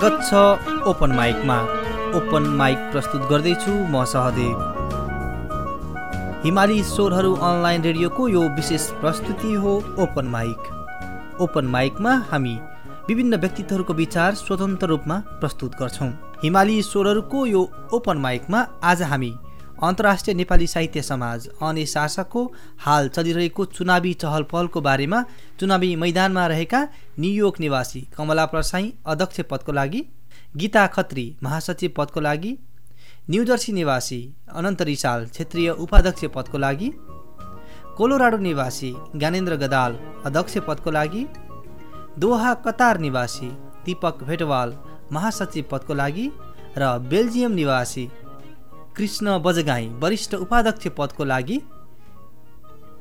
स्वागत छ open माइकमा। Open mic प्रस्तुत गर्दैछु म सहदेव। हिमाली स्वरहरू अनलाइन रेडियोको यो विशेष प्रस्तुति हो ओपन माइक। ओपन माइकमा हामी विभिन्न व्यक्तित्वहरूको विचार स्वतन्त्र रूपमा प्रस्तुत गर्छौँ। हिमाली स्वरहरूको यो ओपन माइकमा आज हामी अन्तर्राष्ट्रिय नेपाली साहित्य समाज अनि शासकको हाल चलिरहेको चुनावी चहल पहलको बारेमा चुनावी मैदानमा रहेका न्युयोर्क निवासी कमला प्रसाई अध्यक्ष पदको लागि गीता खत्री महासचिव पदको लागि न्युजर्सी निवासी अनन्त रिसाल क्षेत्रीय उपाध्यक्ष पदको लागि कोलोराडो निवासी ज्ञानेन्द्र गदाल अध्यक्ष पदको लागि दोहा कतार निवासी दीपक भेटवाल महासचिव पदको लागि र बेल्जियम निवासी कृष्ण बजगाई वरिष्ठ उपाध्यक्ष पदको लागि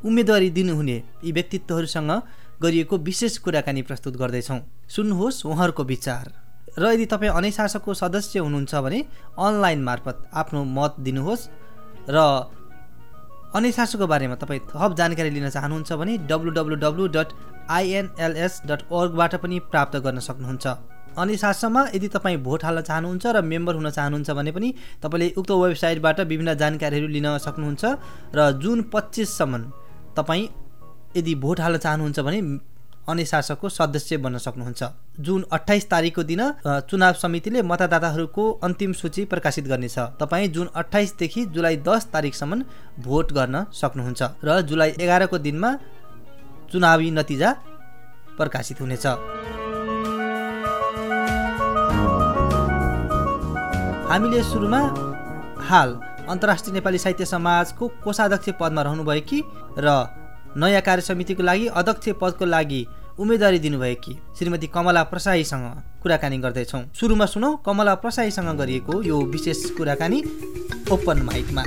उम्मेदवारी दिनुहुने यी व्यक्तित्वहरूसँग गरिएको विशेष कुराकानी प्रस्तुत गर्दैछौँ। सुन्नुहोस् उहाँहरूको विचार। र यदि तपाईँ अनैशासकको सदस्य हुनुहुन्छ भने अनलाइन मार्फत आफ्नो मत दिनुहोस् र अनैशासकको बारेमा तपाईँ थप जानकारी लिन चाहनुहुन्छ भने W W W dot INLS dot ओर्गबाट पनि प्राप्त गर्न सक्नुहुन्छ। अनि साथसम्म यदि तपाईँ भोट हाल्न चाहनुहुन्छ र मेम्बर हुन चाहनुहुन्छ भने पनि तपाईँले उक्त वेबसाइटबाट विभिन्न जानकारीहरू लिन सक्नुहुन्छ र जुन पच्चिससम्म तपाईँ यदि भोट हाल्न चाहनुहुन्छ भने अनि शासकको सदस्य बन्न सक्नुहुन्छ। जुन अठाइस तारिकको दिन चुनाव समितिले मतदाताहरूको अन्तिम सूची प्रकाशित गर्नेछ। तपाईँ जुन अठाइसदेखि जुलाई दस तारिकसम्म भोट गर्न सक्नुहुन्छ र जुलाई एघारको दिनमा चुनावी नतिजा प्रकाशित हुनेछ। हामीले सुरुमा हाल अन्तर्राष्ट्रिय नेपाली साहित्य समाजको कोषाध्यक्ष पदमा रहनुभएकी र नयाँ कार्य समितिको लागि अध्यक्ष पदको लागि उम्मेदवारी दिनुभएकी श्रीमती कमला प्रसाईसँग कुराकानी गर्दैछौँ। सुरुमा सुनौ कमला प्रसाईसँग गरिएको यो विशेष कुराकानी ओपन माइकमा।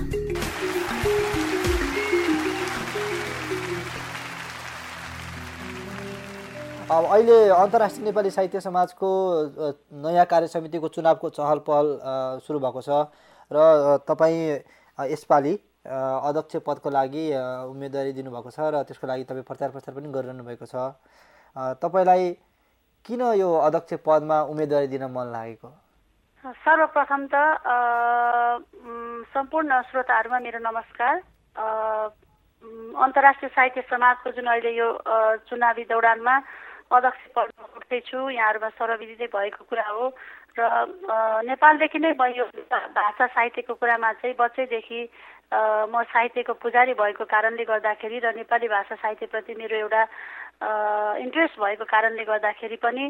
अहिले अन्तर्राष्ट्रिय नेपाली साहित्य समाजको नयाँ कार्य समितिको चुनावको चहल पहल सुरु भएको छ र तपाईँ यसपालि अध्यक्ष पदको लागि उम्मेदवारी दिनुभएको छ र त्यसको लागि तपाईँ प्रचार प्रसार पनि गरिरहनु भएको छ। तपाईँलाई किन यो अध्यक्ष पदमा उम्मेदवारी दिन मन लागेको? सर्वप्रथम त सम्पूर्ण श्रोताहरूमा मेरो नमस्कार। अन्तर्राष्ट्रिय साहित्य समाजको जुन अहिले यो चुनावी दौडानमा अध्यक्ष पदमा उठ्दैछु यहाँहरूमा सर्वविदितै भएको कुरा हो। र नेपालदेखि नै म यो भाषा साहित्यको कुरामा चाहिँ बच्चैदेखि म साहित्यको पुजारी भएको कारणले गर्दाखेरि र नेपाली भाषा साहित्यप्रति मेरो एउटा इन्ट्रेस्ट भएको कारणले गर्दाखेरि पनि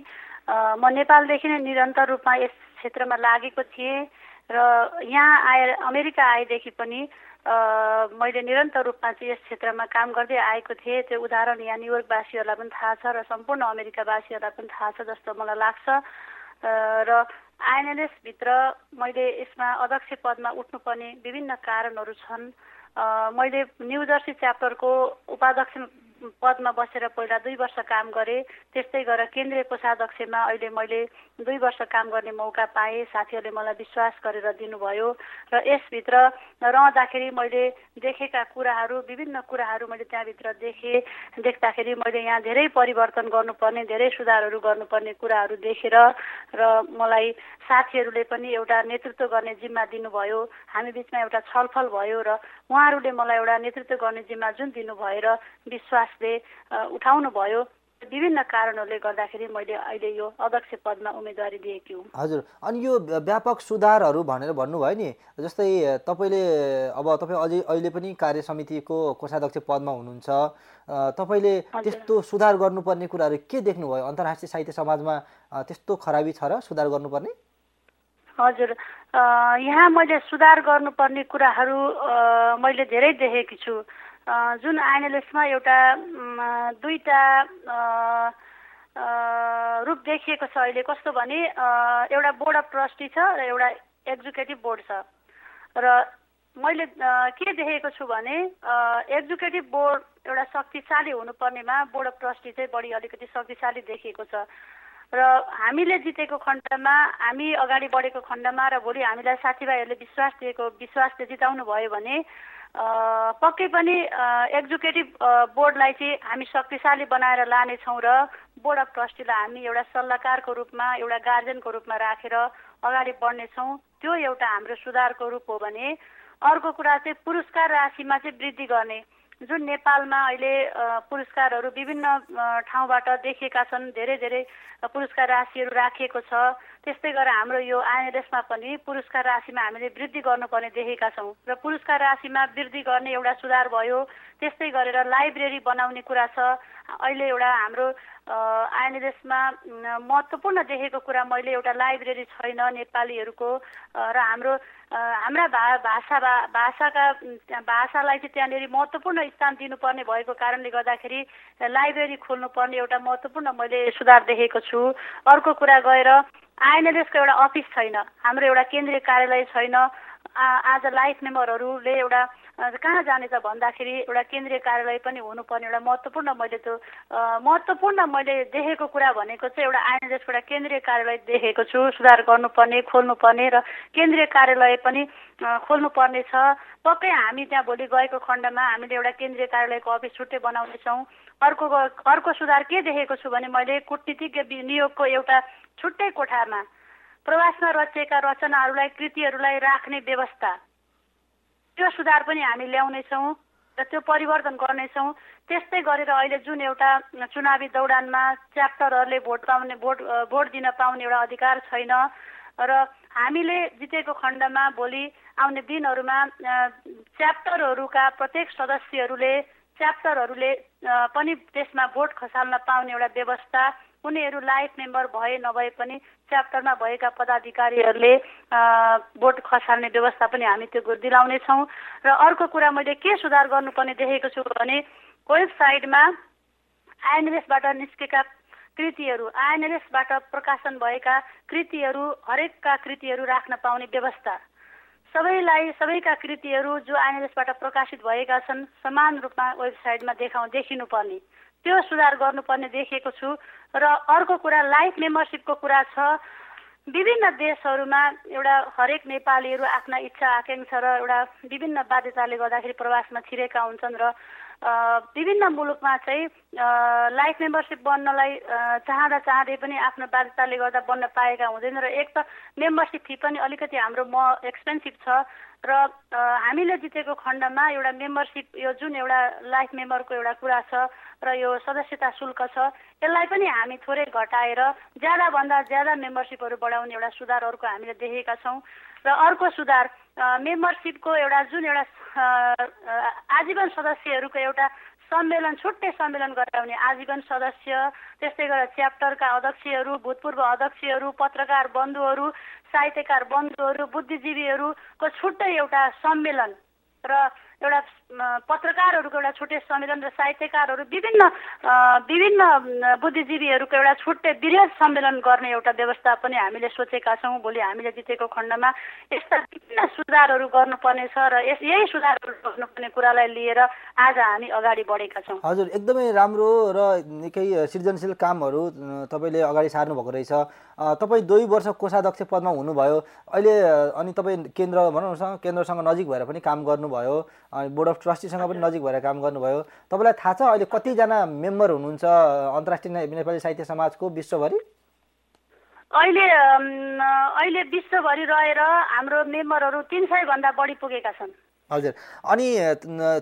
म नेपालदेखि नै निरन्तर रूपमा यस क्षेत्रमा लागेको थिएँ। र यहाँ आएर अमेरिका आएदेखि पनि मैले निरन्तर रूपमा चाहिँ यस क्षेत्रमा काम गर्दै आएको थिएँ। त्यो उदाहरण यहाँ न्युयोर्कवासीहरूलाई पनि थाहा छ र सम्पूर्ण अमेरिकावासीहरूलाई पनि थाहा छ जस्तो मलाई लाग्छ। र आइएनएलएसभित्र मैले यसमा अध्यक्ष पदमा उठ्नुपर्ने विभिन्न कारणहरू छन्। मैले न्यु जर्सी च्याप्टरको उपाध्यक्ष पदमा बसेर पहिला दुई वर्ष काम गरेँ त्यस्तै गरेर केन्द्रीय कोषाध्यक्षमा अहिले मैले दुई वर्ष काम गर्ने मौका पाएँ। साथीहरूले मलाई विश्वास गरेर दिनुभयो र यसभित्र रहँदाखेरि मैले देखेका कुराहरू विभिन्न कुराहरू मैले त्यहाँभित्र देखेँ। देख्दाखेरि मैले यहाँ धेरै परिवर्तन गर्नुपर्ने धेरै सुधारहरू गर्नुपर्ने कुराहरू देखेर र मलाई साथीहरूले पनि एउटा नेतृत्व गर्ने जिम्मा दिनुभयो। हामी बिचमा एउटा छलफल भयो र उहाँहरूले मलाई एउटा नेतृत्व गर्ने जिम्मा जुन दिनुभयो र विश्वासले उठाउनु भयो। विभिन्न कारणहरूले गर्दाखेरि मैले अहिले यो अध्यक्ष पदमा उम्मेदवारी दिएकी हुँ। हजुर। अनि यो व्यापक सुधारहरू भनेर भन्नुभयो नि जस्तै तपाईँले अब तपाईँ अझै अहिले पनि कार्य समितिको कोषाध्यक्ष पदमा हुनुहुन्छ। तपाईँले त्यस्तो सुधार गर्नुपर्ने कुराहरू के देख्नुभयो? अन्तर्राष्ट्रिय साहित्य समाजमा त्यस्तो खराबी छ र सुधार गर्नुपर्ने? हजुर। यहाँ मैले सुधार गर्नुपर्ने कुराहरू मैले धेरै देखेकी छु। जुन आइएनएलएसमा एउटा दुईवटा रूप देखिएको छ अहिले कस्तो भने एउटा बोर्ड अफ ट्रस्टी छ र एउटा एक्जिक्युटिभ बोर्ड छ। र मैले के देखेको छु भने एक्जिक्युटिभ बोर्ड एउटा शक्तिशाली हुनुपर्नेमा बोर्ड अफ ट्रस्टी चाहिँ बढी अलिकति शक्तिशाली देखिएको छ। र हामीले जितेको खण्डमा हामी अगाडि बढेको खण्डमा र भोलि हामीलाई साथीभाइहरूले विश्वास दिएको विश्वासले जिताउनु भयो भने पक्कै पनि एक्जिक्युटिभ बोर्डलाई चाहिँ हामी शक्तिशाली बनाएर लानेछौँ र बोर्ड अफ ट्रस्टीलाई हामी एउटा सल्लाहकारको रूपमा एउटा गार्जेनको रूपमा राखेर अगाडि बढ्नेछौँ। त्यो एउटा हाम्रो सुधारको रूप हो भने अर्को कुरा चाहिँ पुरस्कार राशिमा चाहिँ वृद्धि गर्ने। जुन नेपालमा अहिले पुरस्कारहरू विभिन्न ठाउँबाट देखिएका छन् धेरै धेरै पुरस्कार राशिहरू राखिएको छ। त्यस्तै गरेर हाम्रो यो आइएनएसमा पनि पुरस्कार राशिमा हामीले वृद्धि गर्नुपर्ने देखेका छौँ र पुरस्कार राशिमा वृद्धि गर्ने एउटा सुधार भयो। त्यस्तै गरेर लाइब्रेरी बनाउने कुरा छ। अहिले एउटा हाम्रो आइएनएसमा महत्त्वपूर्ण देखेको कुरा मैले एउटा लाइब्रेरी छैन नेपालीहरूको। र हाम्रो हाम्रा भा भाषा भाषाका भाषालाई चाहिँ त्यहाँनिर महत्त्वपूर्ण स्थान दिनुपर्ने भएको कारणले गर्दाखेरि लाइब्रेरी खोल्नुपर्ने एउटा महत्त्वपूर्ण मैले सुधार देखेको छु। अर्को कुरा गएर आइएनएलएसको एउटा अफिस छैन हाम्रो एउटा केन्द्रीय कार्यालय छैन आज लाइफ मेम्बरहरूले एउटा कहाँ जाने त भन्दाखेरि एउटा केन्द्रीय कार्यालय पनि हुनुपर्ने एउटा महत्त्वपूर्ण मैले त्यो महत्त्वपूर्ण मैले देखेको कुरा भनेको चाहिँ एउटा आइएनएसको एउटा केन्द्रीय कार्यालय देखेको छु सुधार गर्नुपर्ने खोल्नुपर्ने र केन्द्रीय कार्यालय पनि खोल्नुपर्ने छ। पक्कै हामी त्यहाँ भोलि गएको खण्डमा हामीले एउटा केन्द्रीय कार्यालयको अफिस छुट्टै बनाउनेछौँ। अर्को अर्को सुधार के देखेको छु भने मैले कुटनीतिज्ञ नियोगको एउटा छुट्टै कोठामा प्रवासमा रचिएका रचनाहरूलाई कृतिहरूलाई राख्ने व्यवस्था। त्यो सुधार पनि हामी ल्याउनेछौँ र त्यो परिवर्तन गर्नेछौँ। त्यस्तै गरेर अहिले जुन एउटा चुनावी दौडानमा च्याप्टरहरूले भोट पाउने भोट भोट दिन पाउने एउटा अधिकार छैन र हामीले जितेको खण्डमा भोलि आउने दिनहरूमा च्याप्टरहरूका प्रत्येक सदस्यहरूले च्याप्टरहरूले पनि त्यसमा भोट खसाल्न पाउने एउटा व्यवस्था उनीहरू लाइफ मेम्बर भए नभए पनि च्याप्टरमा भएका पदाधिकारीहरूले भोट खसाल्ने व्यवस्था पनि हामी त्यो दिलाउनेछौँ र अर्को कुरा मैले के सुधार गर्नुपर्ने देखेको छु भने वेबसाइटमा आइएनएसबाट निस्केका कृतिहरू आइएनएसबाट प्रकाशन भएका कृतिहरू हरेकका कृतिहरू राख्न पाउने व्यवस्था। सबैलाई सबैका कृतिहरू जो आइएनएसबाट प्रकाशित भएका छन् समान रूपमा वेबसाइटमा देखाउ देखिनुपर्ने। त्यो सुधार गर्नुपर्ने देखेको छु। र अर्को कुरा लाइफ मेम्बरसिपको कुरा छ। विभिन्न देशहरूमा एउटा हरेक नेपालीहरू आफ्ना इच्छा आकाङ्क्षा र एउटा विभिन्न बाध्यताले गर्दाखेरि प्रवासमा छिरेका हुन्छन् र विभिन्न मुलुकमा चाहिँ लाइफ मेम्बरसिप बन्नलाई चाहँदा चाहँदै पनि आफ्नो बाध्यताले गर्दा बन्न पाएका हुँदैन र एक त मेम्बरसिप फी पनि अलिकति हाम्रो म एक्सपेन्सिभ छ र हामीले जितेको खण्डमा एउटा मेम्बरसिप यो जुन एउटा लाइफ मेम्बरको एउटा कुरा छ र यो सदस्यता शुल्क छ यसलाई पनि हामी थोरै घटाएर ज्यादाभन्दा ज्यादा मेम्बरसिपहरू बढाउने एउटा सुधारहरूको हामीले देखेका छौँ र अर्को सुधार मेम्बरसिपको एउटा जुन एउटा आजीवन सदस्यहरूको एउटा सम्मेलन छुट्टै सम्मेलन गराउने आजीवन सदस्य त्यस्तै गरेर च्याप्टरका अध्यक्षहरू भूतपूर्व अध्यक्षहरू पत्रकार बन्धुहरू साहित्यकार बन्धुहरू बुद्धिजीवीहरूको छुट्टै एउटा सम्मेलन र एउटा पत्रकारहरूको एउटा छुट्टै सम्मेलन र साहित्यकारहरू विभिन्न विभिन्न बुद्धिजीवीहरूको एउटा छुट्टै वृहत सम्मेलन गर्ने एउटा व्यवस्था पनि हामीले सोचेका छौँ भोलि हामीले जितेको खण्डमा। यस्ता विभिन्न सुधारहरू गर्नुपर्नेछ र यस यही सुधारहरू गर्नुपर्ने कुरालाई लिएर आज हामी अगाडि बढेका छौँ। हजुर एकदमै राम्रो र निकै सृजनशील कामहरू तपाईँले अगाडि सार्नु भएको रहेछ तपाईँ दुई वर्ष कोषाध्यक्ष पदमा हुनुभयो। अहिले अनि तपाईँ केन्द्र भनौँ न केन्द्रसँग नजिक भएर पनि काम गर्नुभयो। बोर्ड अफ ट्रस्टीसँग पनि नजिक भएर काम गर्नुभयो। तपाईँलाई थाहा छ अहिले कतिजना मेम्बर हुनुहुन्छ अन्तर्राष्ट्रिय नेपाली साहित्य समाजको विश्वभरि? अहिले अहिले विश्वभरि रहेर हाम्रो मेम्बरहरू तिन सयभन्दा बढी पुगेका छन्। हजुर। अनि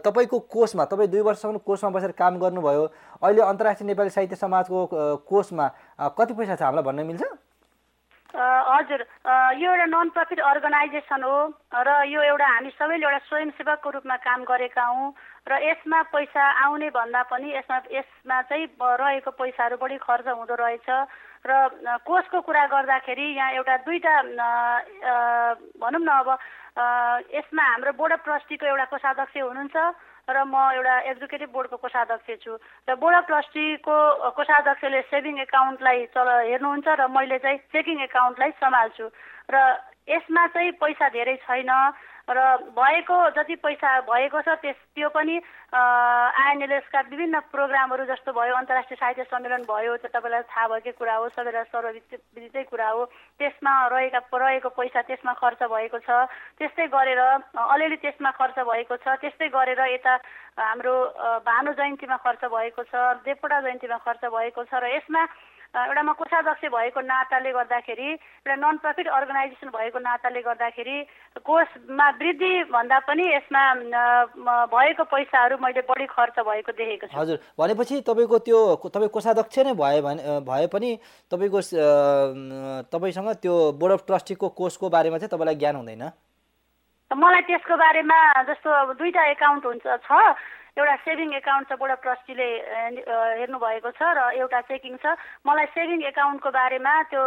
तपाईँको कोषमा तपाईँ दुई वर्षसम्म कोषमा बसेर काम गर्नुभयो। अहिले अन्तर्राष्ट्रिय नेपाली साहित्य समाजको कोषमा कति पैसा छ? हामीलाई भन्न मिल्छ? हजुर यो एउटा नन प्रफिट अर्गनाइजेसन हो र यो एउटा हामी सबैले एउटा स्वयंसेवकको रूपमा काम गरेका हौँ र यसमा पैसा आउने भन्दा पनि यसमा यसमा चाहिँ रहेको पैसाहरू बढी खर्च हुँदो रहेछ र कोषको कुरा गर्दाखेरि यहाँ एउटा दुईवटा भनौँ न अब यसमा हाम्रो बोर्ड अफ ट्रस्टीको एउटा कोषाध्यक्ष हुनुहुन्छ र म एउटा एक्जिक्युटिभ बोर्डको कोषाध्यक्ष छु। र बोर्ड अफ ट्रस्टीको कोषाध्यक्षले सेभिङ एकाउन्टलाई चल हेर्नुहुन्छ र मैले चाहिँ चेकिङ एकाउन्टलाई सम्हाल्छु। र यसमा चाहिँ पैसा धेरै छैन। र भएको जति पैसा भएको छ त्यस त्यो पनि आइएनएलएसका विभिन्न प्रोग्रामहरू जस्तो भयो अन्तर्राष्ट्रिय साहित्य सम्मेलन भयो त्यो तपाईँलाई थाहा भएकै कुरा हो सबैलाई सर्वविदितै कुरा हो त्यसमा रहेका रहेको पैसा त्यसमा खर्च भएको छ त्यस्तै गरेर अलिअलि त्यसमा खर्च भएको छ त्यस्तै गरेर यता हाम्रो भानु जयन्तीमा खर्च भएको छ देवकोटा जयन्तीमा खर्च भएको छ र यसमा एउटा म कोषाध्यक्ष भएको नाताले गर्दाखेरि एउटा नन प्रफिट अर्गनाइजेसन भएको नाताले गर्दाखेरि कोषमा वृद्धि भन्दा पनि यसमा भएको पैसाहरू मैले बढी खर्च भएको देखेको छु। हजुर भनेपछि तपाईँको त्यो तपाईँ कोषाध्यक्ष नै भए भने भए पनि तपाईँको तपाईँसँग त्यो बोर्ड अफ ट्रस्टीको कोषको बारेमा चाहिँ तपाईँलाई ज्ञान हुँदैन? मलाई त्यसको बारेमा जस्तो दुईवटा एकाउन्ट हुन्छ छ। एउटा सेभिङ एकाउन्ट छ अफ ट्रस्टीले हेर्नुभएको छ र एउटा चेकिङ छ। मलाई सेभिङ एकाउन्टको बारेमा त्यो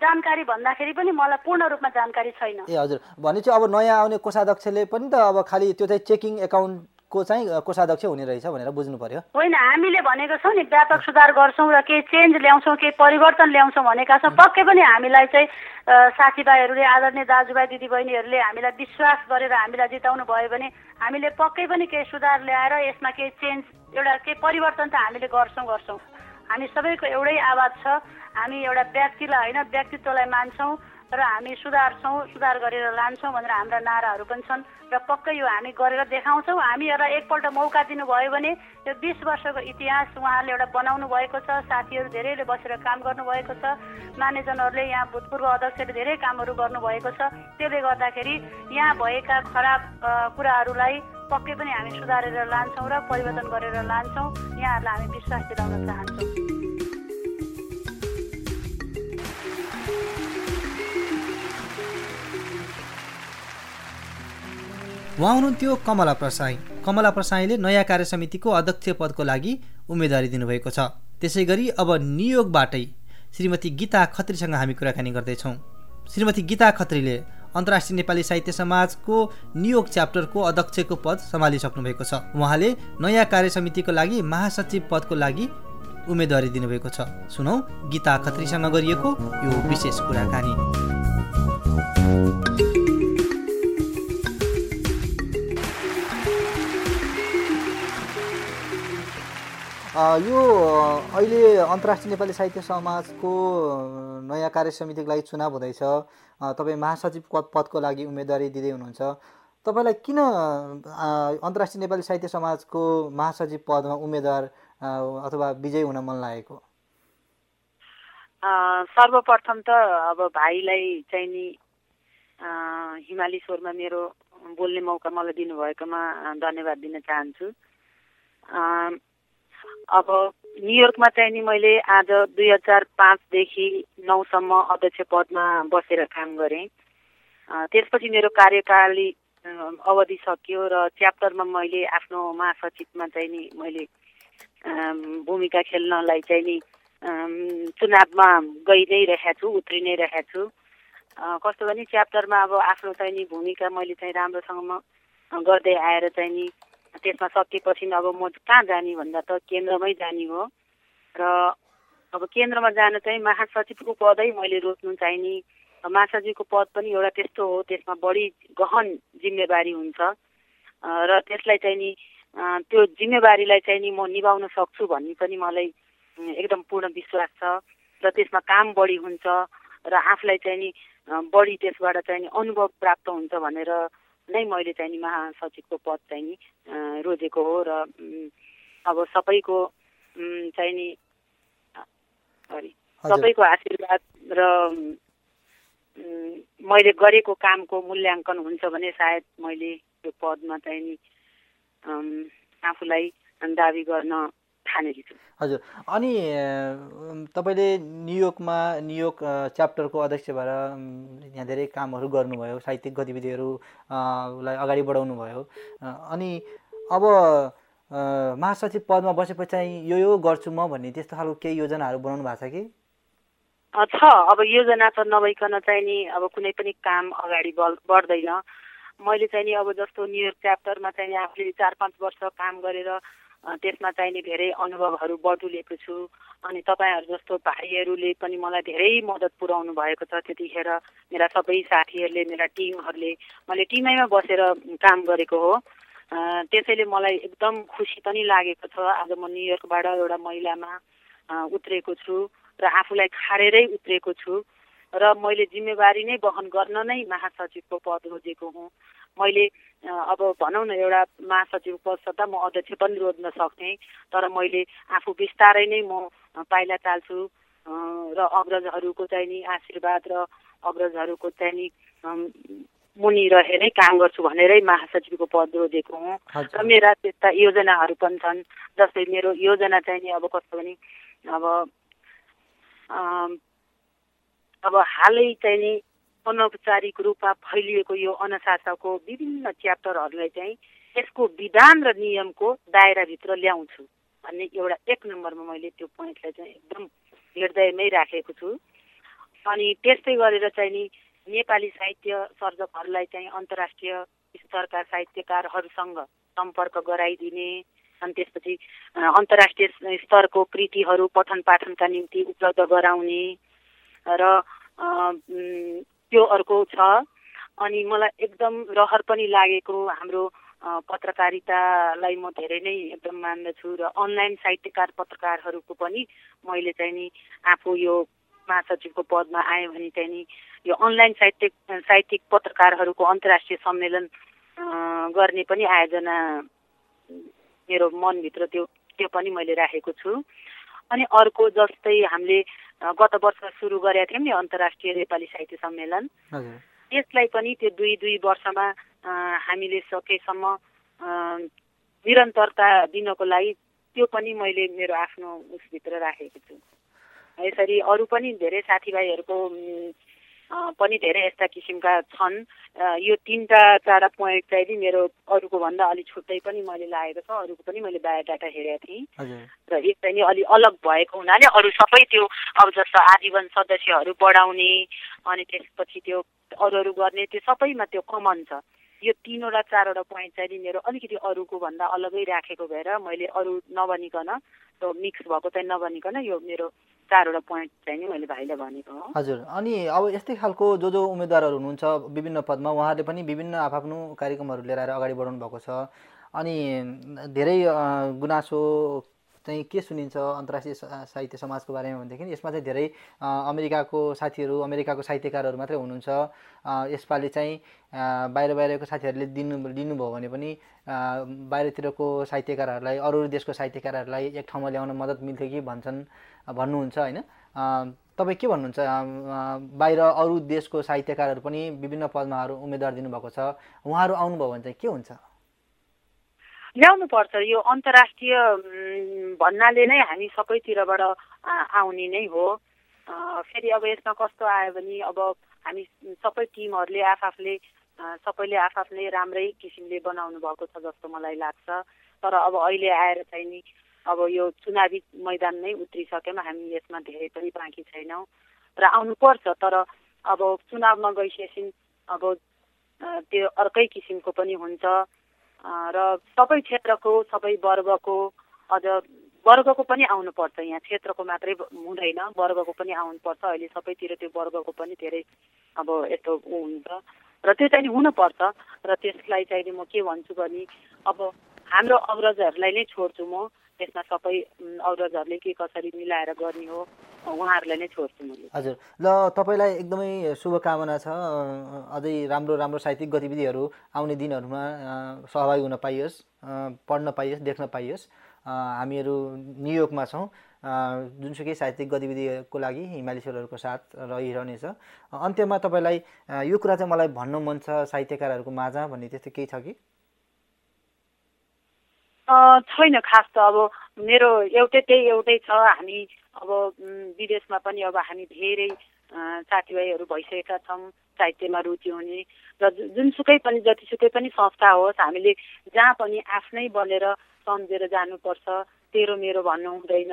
जानकारी भन्दाखेरि पनि मलाई पूर्ण रूपमा जानकारी छैन। ए हजुर। भनेपछि अब नयाँ आउने कोषाध्यक्षले पनि त अब खालि त्यो चाहिँ चेकिङ एकाउन्ट को चाहिँ कोषाध्यक्ष हुने रहेछ भनेर बुझ्नु पर्यो होइन हामीले भनेको छौँ नि व्यापक सुधार गर्छौँ र केही चेन्ज ल्याउँछौँ केही परिवर्तन ल्याउँछौँ भनेका छौँ। पक्कै पनि हामीलाई चाहिँ साथीभाइहरूले आदरणीय दाजुभाइ दिदीबहिनीहरूले हामीलाई विश्वास गरेर हामीलाई जिताउनु भयो भने हामीले पक्कै पनि केही सुधार ल्याएर यसमा केही चेन्ज एउटा केही परिवर्तन त हामीले गर्छौँ गर्छौँ। हामी सबैको एउटै आवाज छ। हामी एउटा व्यक्तिलाई होइन व्यक्तित्वलाई मान्छौँ। र हामी सुधार्छौँ सुधार गरेर लान्छौँ भनेर हाम्रा नाराहरू पनि छन्। र पक्कै यो हामी गरेर देखाउँछौँ। हामी एउटा एकपल्ट मौका दिनुभयो भने यो बिस वर्षको इतिहास उहाँहरूले एउटा बनाउनु भएको छ। साथीहरू धेरैले बसेर काम गर्नुभएको छ। मान्यजनहरूले यहाँ भूतपूर्व अध्यक्षले धेरै कामहरू गर्नुभएको छ। त्यसले गर्दाखेरि यहाँ भएका खराब कुराहरूलाई पक्कै पनि हामी सुधारेर लान्छौँ र परिवर्तन गरेर लान्छौँ। यहाँहरूलाई हामी विश्वास दिलाउन चाहन्छौँ। उहाँ हुनुहुन्थ्यो कमला प्रसाई। कमला प्रसाईले नयाँ कार्य समितिको अध्यक्ष पदको लागि उम्मेदवारी दिनुभएको छ। त्यसै गरी अब नियोगबाटै श्रीमती गीता खत्रीसँग हामी कुराकानी गर्दैछौँ। श्रीमती गीता खत्रीले अन्तर्राष्ट्रिय नेपाली साहित्य समाजको नियोग च्याप्टरको अध्यक्षको पद सम्हालिसक्नु भएको छ। उहाँले नयाँ कार्य समितिको लागि महासचिव पदको लागि उम्मेदवारी दिनुभएको छ। सुनौ गीता खत्रीसँग गरिएको यो विशेष कुराकानी। यो अहिले अन्तर्राष्ट्रिय नेपाली साहित्य समाजको नयाँ कार्य समितिको लागि चुनाव हुँदैछ। तपाईँ महासचिव पद पदको लागि उम्मेदवारी दिँदै हुनुहुन्छ। तपाईँलाई किन अन्तर्राष्ट्रिय नेपाली साहित्य समाजको महासचिव पदमा उम्मेद्वार अथवा विजय हुन मन लागेको? सर्वप्रथम त अब भाइलाई चाहिँ नि हिमाली स्वरमा मेरो बोल्ने मौका मलाई दिनुभएकोमा धन्यवाद दिन चाहन्छु। अब न्युयोर्कमा चाहिँ नि मैले आज दुई हजार पाँचदेखि नौसम्म अध्यक्ष पदमा बसेर काम गरेँ। त्यसपछि मेरो कार्यकाली अवधि सकियो र च्याप्टरमा मैले आफ्नो महासचिवमा चाहिँ नि मैले भूमिका खेल्नलाई चाहिँ नि चुनावमा गइ नै रहेको छु उत्रि नै रहेको छु। कस्तो भने च्याप्टरमा अब आफ्नो चाहिँ नि भूमिका मैले चाहिँ राम्रोसँग गर्दै आएर चाहिँ नि त्यसमा सकेपछि अब म कहाँ जाने भन्दा त केन्द्रमै जाने हो। र अब केन्द्रमा जान चाहिँ महासचिवको पदै मैले रोज्नु चाहिने। महासचिवको पद पनि एउटा त्यस्तो हो त्यसमा बढी गहन जिम्मेवारी हुन्छ। र त्यसलाई चाहिँ नि त्यो जिम्मेवारीलाई चाहिँ नि म निभाउन सक्छु भन्ने पनि मलाई एकदम पूर्ण विश्वास छ। र त्यसमा काम बढी हुन्छ र आफूलाई चाहिँ नि बढी त्यसबाट चाहिँ नि अनुभव प्राप्त हुन्छ भनेर नै मैले चाहिँ नि महासचिवको पद चाहिँ नि रोजेको हो र अब सबैको चाहिँ नि सरी सबैको आशीर्वाद र मैले गरेको कामको मूल्याङ्कन हुन्छ भने सायद मैले त्यो पदमा चाहिँ नि आफूलाई दावी गर्न हजुर। अनि तपाईँले न्युयोर्कमा न्युयोर्क च्याप्टरको अध्यक्ष भएर यहाँ धेरै कामहरू गर्नुभयो साहित्यिक गतिविधिहरूलाई अगाडि बढाउनु भयो। अनि अब महासचिव पदमा बसेपछि चाहिँ यो यो गर्छु म भन्ने त्यस्तो खालको केही योजनाहरू बनाउनु भएको छ कि? छ। अब योजना त नभइकन चाहिँ नि अब कुनै पनि काम अगाडि बढ्दैन। मैले चाहिँ नि अब जस्तो न्युयोर्क च्याप्टरमा चाहिँ आफूले चार पाँच वर्ष काम गरेर त्यसमा चाहिने धेरै अनुभवहरू बटुलेको छु। अनि तपाईँहरू जस्तो भाइहरूले पनि मलाई धेरै मद्दत पुर्याउनु भएको छ त्यतिखेर मेरा सबै साथीहरूले मेरा टिमहरूले मैले टिमैमा बसेर काम गरेको हो। त्यसैले मलाई एकदम खुसी पनि लागेको छ। आज म न्युयोर्कबाट एउटा महिलामा उत्रेको छु र आफूलाई खारेरै उत्रेको छु। र मैले जिम्मेवारी नै वहन गर्न नै महासचिवको पद रोजेको हुँ। मैले अब भनौँ न एउटा महासचिव पद सदा म अध्यक्ष पनि रोज्न सक्थेँ। तर मैले आफू बिस्तारै नै म पाइला चाल्छु र अग्रजहरूको चाहिँ नि आशीर्वाद र अग्रजहरूको चाहिँ नि मुनि रहेरै काम गर्छु भनेरै महासचिवको पद रोजेको हुँ। र मेरा त्यस्ता योजनाहरू पनि छन् जस्तै मेरो योजना चाहिँ नि अब कस्तो भने अब अब हालै चाहिँ नि अनौपचारिक रूपमा फैलिएको यो अनुशासनको विभिन्न च्याप्टरहरूलाई चाहिँ यसको विधान र नियमको दायराभित्र ल्याउँछु भन्ने एउटा एक नम्बरमा मैले त्यो पोइन्टलाई चाहिँ एकदम हृदयमै राखेको छु। अनि त्यस्तै गरेर चाहिँ नि नेपाली साहित्य सर्जकहरूलाई चाहिँ अन्तर्राष्ट्रिय स्तरका साहित्यकारहरूसँग सम्पर्क गराइदिने अनि त्यसपछि अन्तर्राष्ट्रिय स्तरको कृतिहरू पठन पाठनका निम्ति उपलब्ध गराउने र त्यो अर्को छ। अनि मलाई एकदम रहर पनि लागेको हाम्रो पत्रकारितालाई म धेरै नै एकदम मान्दछु र अनलाइन साहित्यकार पत्रकारहरूको पनि मैले चाहिँ नि आफू यो महासचिवको पदमा आएँ भने चाहिँ नि यो अनलाइन साहित्यिक साहित्यिक पत्रकारहरूको अन्तर्राष्ट्रिय सम्मेलन गर्ने पनि आयोजना मेरो मनभित्र त्यो त्यो पनि मैले राखेको छु। अनि अर्को जस्तै हामीले गत वर्ष सुरु गरेका थियौँ नि अन्तर्राष्ट्रिय नेपाली साहित्य सम्मेलन। यसलाई पनि त्यो दुई दुई वर्षमा हामीले सकेसम्म निरन्तरता दिनको लागि त्यो पनि मैले मेरो आफ्नो उसभित्र राखेको छु। यसरी अरू पनि धेरै साथीभाइहरूको पनि धेरै यस्ता किसिमका छन्। यो तिनवटा चारवटा पोइन्ट चाहिँ नि मेरो अरूको भन्दा अलिक छुट्टै पनि मैले लागेको छ। अरूको पनि मैले बायोडाटा हेरेको थिएँ। र यो चाहिँ नि अलिक अलग भएको हुनाले अरू सबै त्यो अब जस्तो आजीवन सदस्यहरू बढाउने अनि त्यसपछि त्यो अरू अरू गर्ने त्यो सबैमा त्यो कमन छ। यो तिनवटा चारवटा पोइन्ट चाहिँ मेरो अलिकति अरूको भन्दा अलगै राखेको भएर मैले अरू नबनिकन त्यो मिक्स भएको चाहिँ नबनिकन यो मेरो चारवटा पोइन्ट चाहिँ नि मैले भाइलाई भनेको हो। हजुर अनि अब यस्तै खालको जो जो उम्मेदवारहरू हुनुहुन्छ विभिन्न पदमा उहाँहरूले पनि विभिन्न आफ्नो कार्यक्रमहरू लिएर आएर अगाडि बढाउनु भएको छ। अनि धेरै गुनासो चाहिँ के सुनिन्छ अन्तर्राष्ट्रिय साहित्य समाजको बारेमा भनेदेखि यसमा चाहिँ धेरै अमेरिकाको साथीहरू अमेरिकाको साहित्यकारहरू मात्रै हुनुहुन्छ। यसपालि चाहिँ बाहिर बाहिरको साथीहरूले दिनु लिनुभयो भने पनि बाहिरतिरको साहित्यकारहरूलाई अरू अरू देशको साहित्यकारहरूलाई एक ठाउँमा ल्याउन मद्दत मिल्थ्यो कि भन्छन् भन्नुहुन्छ होइन? तपाईँ के भन्नुहुन्छ? बाहिर अरू देशको साहित्यकारहरू पनि विभिन्न पदमाहरू उम्मेदवार दिनुभएको छ। उहाँहरू आउनुभयो भने चाहिँ के हुन्छ? ल्याउनु पर्छ। यो अन्तर्राष्ट्रिय भन्नाले नै हामी सबैतिरबाट आउने नै हो। फेरि अब यसमा कस्तो आयो भने अब हामी सबै टिमहरूले आफआफले सबैले आफआफले राम्रै किसिमले बनाउनु भएको छ जस्तो मलाई लाग्छ। तर अब अहिले आएर चाहिँ नि अब यो चुनावी मैदान नै उत्रिसक्यौँ हामी यसमा धेरै पनि बाँकी छैनौँ। र आउनुपर्छ तर अब चुनावमा गइसकेपछि अब त्यो अर्कै किसिमको पनि हुन्छ। र सबै क्षेत्रको सबै वर्गको अझ वर्गको पनि आउनुपर्छ। यहाँ क्षेत्रको मात्रै हुँदैन। वर्गको पनि आउनुपर्छ। अहिले सबैतिर त्यो वर्गको पनि धेरै अब यस्तो ऊ हुन्छ। र त्यो चाहिँ हुनुपर्छ। र त्यसलाई चाहिँ म के भन्छु भने अब हाम्रो अग्रजहरूलाई नै छोड्छु म। त्यसमा सबै अग्रजहरूले के कसरी मिलाएर गर्ने हो उहाँहरूलाई नै छोड्छु मैले हजुर। ल तपाईँलाई एकदमै शुभकामना छ। अझै राम्रो राम्रो साहित्यिक गतिविधिहरू आउने दिनहरूमा सहभागी हुन पाइयोस् पढ्न पाइयोस् देख्न पाइयोस्। हामीहरू न्युयोर्कमा छौँ। जुनसुकै साहित्यिक गतिविधिको लागि हिमाली स्वरहरूको साथ रहिरहनेछ। अन्त्यमा तपाईँलाई यो कुरा चाहिँ मलाई भन्नु मन छ साहित्यकारहरूको माझ भन्ने त्यस्तो केही छ कि? छैन खास त अब मेरो एउटै त्यही एउटै छ। हामी अब विदेशमा पनि अब हामी धेरै साथीभाइहरू भइसकेका छौँ साहित्यमा रुचि हुने। र जुनसुकै पनि जतिसुकै पनि संस्था होस् हामीले जहाँ पनि आफ्नै बनेर सम्झेर जानुपर्छ। तेरो मेरो भन्नु हुँदैन।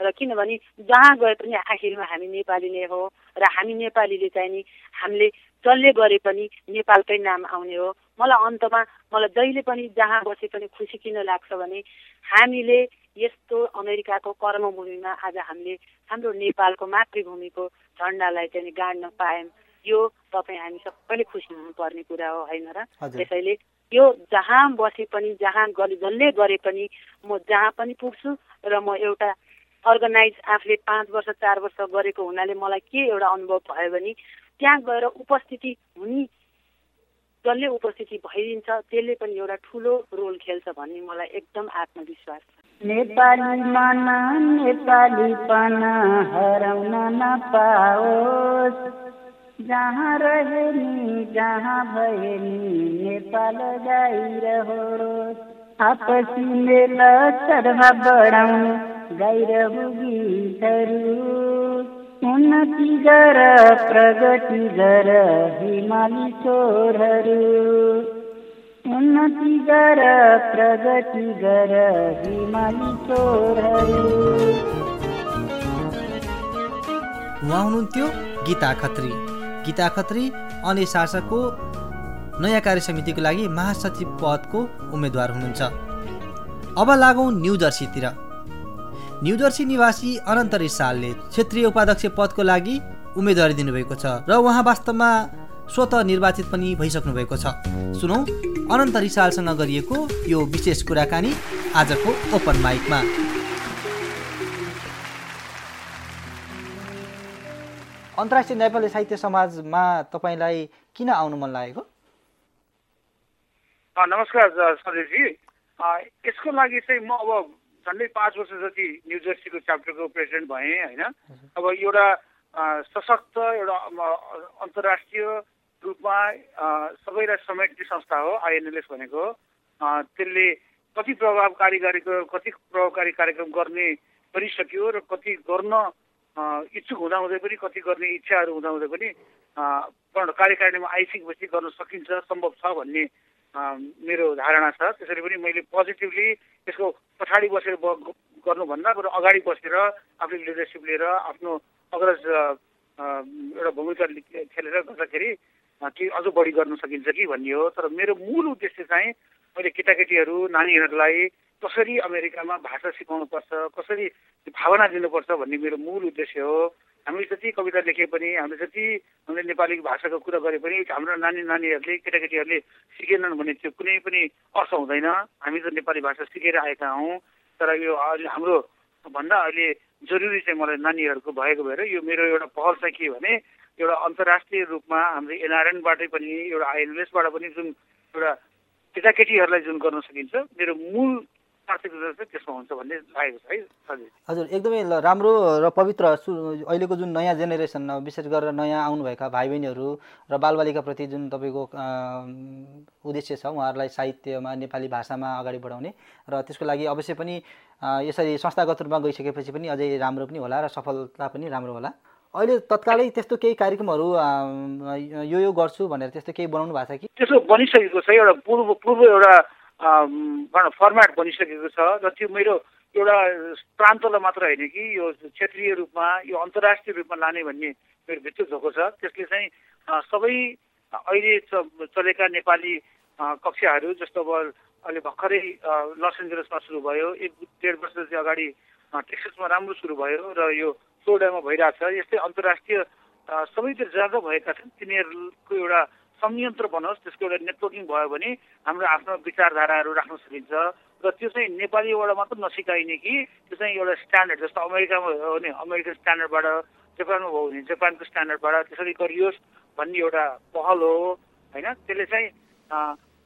र किनभने जहाँ गए पनि आखिरमा हामी नेपाली नै हो। र हामी नेपालीले चाहिँ नि हामीले जसले गरे पनि नेपालकै नाम आउने हो। मलाई अन्तमा मलाई जहिले पनि जहाँ बसे पनि खुसी किन लाग्छ भने हामीले यस्तो अमेरिकाको कर्मभूमिमा आज हामीले हाम्रो नेपालको मातृभूमिको झन्डालाई चाहिँ गाड्न पायौँ। यो तपाईँ हामी सबैले खुसी हुनुपर्ने कुरा हो होइन र? त्यसैले यो जहाँ बसे पनि जहाँ गरे जसले गरे पनि म जहाँ पनि पुग्छु र म एउटा अर्गनाइज आफूले पाँच वर्ष चार वर्ष गरेको हुनाले मलाई के एउटा अनुभव भयो भने त्यहाँ गएर उपस्थिति हुने जसले उपस्थिति भइदिन्छ त्यसले पनि एउटा ठुलो रोल खेल्छ भन्ने मलाई एकदम आत्मविश्वास छ। नेपाली मन नेपालीपन हराउन नपाओस्। जहाँ रहे नि जहाँ भए नि नेपाल गाइरहोस्। आपसी मेल चढा बढाउनु गाइरहु गीतहरू। उन्नति गर प्रगति गर हिमाली चोरहरू। उन्नति गर प्रगति गर हिमाली चोरहरू। उहाँ हुनुहुन्थ्यो गीता खत्री। गीता खत्री अनि शासकको नयाँ कार्य समितिको लागि महासचिव पदको उम्मेद्वार हुनुहुन्छ। अब लागौँ न्यू जर्सीतिर। न्यू जर्सी निवासी अनन्त रिसालले क्षेत्रीय उपाध्यक्ष पदको लागि उम्मेदवारी दिनुभएको छ र उहाँ वास्तवमा स्वत निर्वाचित पनि भइसक्नु भएको छ सुनौ अनन्त रिसालसँग गरिएको यो विशेष कुराकानी आजको ओपन माइकमा अन्तर्राष्ट्रिय नेपाली साहित्य समाजमा तपाईँलाई किन आउनु मन लागेको नमस्कार यसको लागि चाहिँ म अब झन्डै पाँच वर्ष जति न्यु जर्सीको च्याप्टरको प्रेसिडेन्ट भएँ होइन? अब एउटा सशक्त एउटा अन्तर्राष्ट्रिय रूपमा सबैलाई समेट्ने संस्था हो आइएनएलएस भनेको त्यसले कति प्रभावकारी गरेको कति प्रभावकारी कार्यक्रम गर्ने गरिसक्यो र कति गर्न इच्छुक हुँदाहुँदै पनि कति गर्ने इच्छाहरू हुँदाहुँदै पनि कार्यकारिणीमा आइसकेपछि गर्न सकिन्छ सम्भव छ भन्ने मेरो धारणा छ। त्यसरी पनि मैले पोजिटिभली यसको पछाडि बसेर गर्नुभन्दा बरु अगाडि बसेर आफूले लिडरसिप लिएर आफ्नो अग्रज एउटा भूमिका खेलेर गर्दाखेरि के अझ बढी गर्न सकिन्छ कि भन्ने हो। तर मेरो मूल उद्देश्य चाहिँ मैले केटाकेटीहरू नानीहरूलाई कसरी अमेरिकामा भाषा सिकाउनुपर्छ कसरी भावना दिनुपर्छ भन्ने मेरो मूल उद्देश्य हो। हामीले जति कविता लेखे पनि हामीले जति हामीले नेपाली भाषाको कुरा गरे पनि हाम्रो नानी नानीहरूले केटाकेटीहरूले सिकेनन् भने त्यो कुनै पनि अर्थ हुँदैन। हामी त नेपाली भाषा सिकेर आएका हौँ। तर यो अहिले हाम्रो भन्दा अहिले जरुरी चाहिँ मलाई नानीहरूको भएको भएर यो मेरो एउटा पहल चाहिँ के भने एउटा अन्तर्राष्ट्रिय रूपमा हाम्रो एनआरएनबाटै पनि एउटा आइएनएलएसबाट पनि जुन एउटा केटाकेटीहरूलाई जुन गर्न सकिन्छ मेरो मूल त्यसमा हुन्छ भन्ने लागेको छ है हजुर एकदमै राम्रो र पवित्र अहिलेको जुन नयाँ जेनेरेसन विशेष गरेर नयाँ आउनुभएका भाइ बहिनीहरू र बालबालिकाप्रति जुन तपाईँको उद्देश्य छ उहाँहरूलाई साहित्यमा नेपाली भाषामा अगाडि बढाउने र त्यसको लागि अवश्य पनि यसरी संस्थागत रूपमा गइसकेपछि पनि अझै राम्रो पनि होला र सफलता पनि राम्रो होला। अहिले तत्कालै त्यस्तो केही कार्यक्रमहरू यो यो गर्छु भनेर त्यस्तो केही बनाउनु भएको छ कि? त्यसो बनिसकेको छ एउटा पूर्व पूर्व एउटा फर्मेट बनिसकेको छ र त्यो मेरो एउटा प्रान्तलाई मात्र होइन कि यो क्षेत्रीय रूपमा यो अन्तर्राष्ट्रिय रूपमा लाने भन्ने मेरो भित्र धोको छ। त्यसले चाहिँ सबै अहिले चलेका नेपाली कक्षाहरू जस्तो अब अहिले भर्खरै लस एन्जलसमा सुरु भयो। एक डेढ वर्षदेखि अगाडि टेक्ससमा राम्रो सुरु भयो र यो सोडामा भइरहेछ यस्तै अन्तर्राष्ट्रिय सबैतिर जहाँ भएका छन्। तिनीहरूको एउटा संयन्त्र बनोस् त्यसको एउटा नेटवर्किङ भयो भने हाम्रो आफ्नो विचारधाराहरू राख्न सकिन्छ। र त्यो चाहिँ नेपालीबाट मात्र नसिकाइने कि त्यो चाहिँ एउटा स्ट्यान्डर्ड जस्तो अमेरिकामा हो भने अमेरिकन स्ट्यान्डर्डबाट जापानमा भयो भने जापानको स्ट्यान्डर्डबाट त्यसरी गरियोस् भन्ने एउटा पहल हो होइन? त्यसले चाहिँ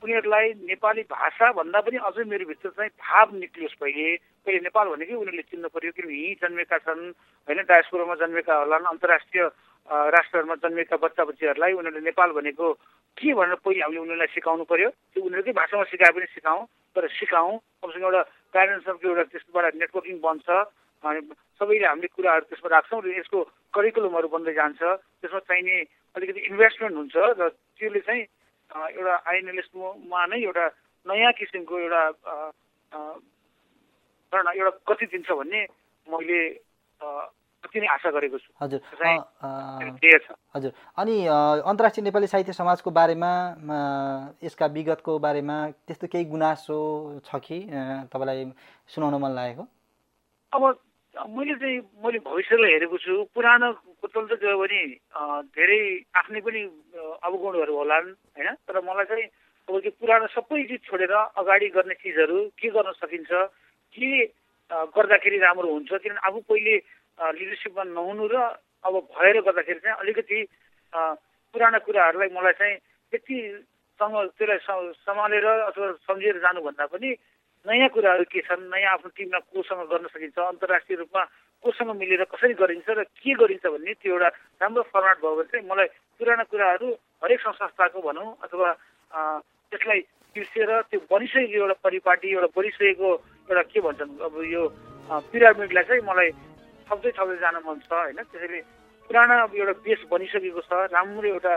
उनीहरूलाई नेपाली भाषा भन्दा पनि अझै मेरो भित्र चाहिँ भाव निक्लियोस् पहिले। पहिले नेपाल भनेकै उनीहरूले चिन्नु पऱ्यो किनभने यहीँ जन्मेका छन् होइन? डायस्पोरामा जन्मेका होला अन्तर्राष्ट्रिय राष्ट्रहरूमा जन्मेका बच्चा बच्चीहरूलाई उनीहरूले नेपाल भनेको के भनेर पहिले हामीले उनीहरूलाई सिकाउनु पर्यो? त्यो उनीहरूकै भाषामा सिकाए पनि सिकाउँ तर सिकाउँ। कमसेकम एउटा प्यारेन्ट्सहरूको एउटा त्यसबाट नेटवर्किङ बन्छ। सबैले हामीले कुराहरू त्यसमा राख्छौँ र यसको करिकुलमहरू बन्दै जान्छ। त्यसमा चाहिने अलिकति इन्भेस्टमेन्ट हुन्छ र त्यसले चाहिँ एउटा आइएनएलएसमा नै एउटा नयाँ किसिमको एउटा एउटा गति दिन्छ भन्ने मैले अति नै आशा गरेको छु। हजुर हजुर अनि अन्तर्राष्ट्रिय नेपाली साहित्य समाजको बारेमा यसका विगतको बारेमा त्यस्तो केही गुनासो छ कि तपाईँलाई सुनाउन मन लागेको? अब मैले चाहिँ मैले भविष्यलाई हेरेको छु। पुरानो कुतल त गयो भने धेरै आफ्नै पनि अवगुणहरू होलान् होइन? तर मलाई चाहिँ अब त्यो पुरानो सबै चिज छोडेर अगाडि गर्ने चिजहरू के गर्न सकिन्छ के गर्दाखेरि राम्रो हुन्छ किनभने आफू पहिले लिडरसिपमा नहुनु र अब भएर गर्दाखेरि चाहिँ अलिकति पुराना कुराहरूलाई मलाई चाहिँ त्यतिसँग त्यसलाई सम्हालेर अथवा सम्झेर जानुभन्दा पनि नयाँ कुराहरू के छन् नयाँ आफ्नो टिममा कोसँग गर्न सकिन्छ अन्तर्राष्ट्रिय रूपमा कोसँग मिलेर कसरी गरिन्छ र के गरिन्छ भन्ने त्यो एउटा राम्रो फर्मेट भयो भने चाहिँ मलाई पुराना कुराहरू हरेक संस्थाको भनौँ अथवा त्यसलाई बिर्सेर त्यो बनिसकेको एउटा परिपाटी एउटा बनिसकेको एउटा के भन्छन् अब यो पिरामिडलाई चाहिँ मलाई थप्दै थप्दै जान मन छ होइन? त्यसैले पुराना अब एउटा बेस बनिसकेको छ राम्रो एउटा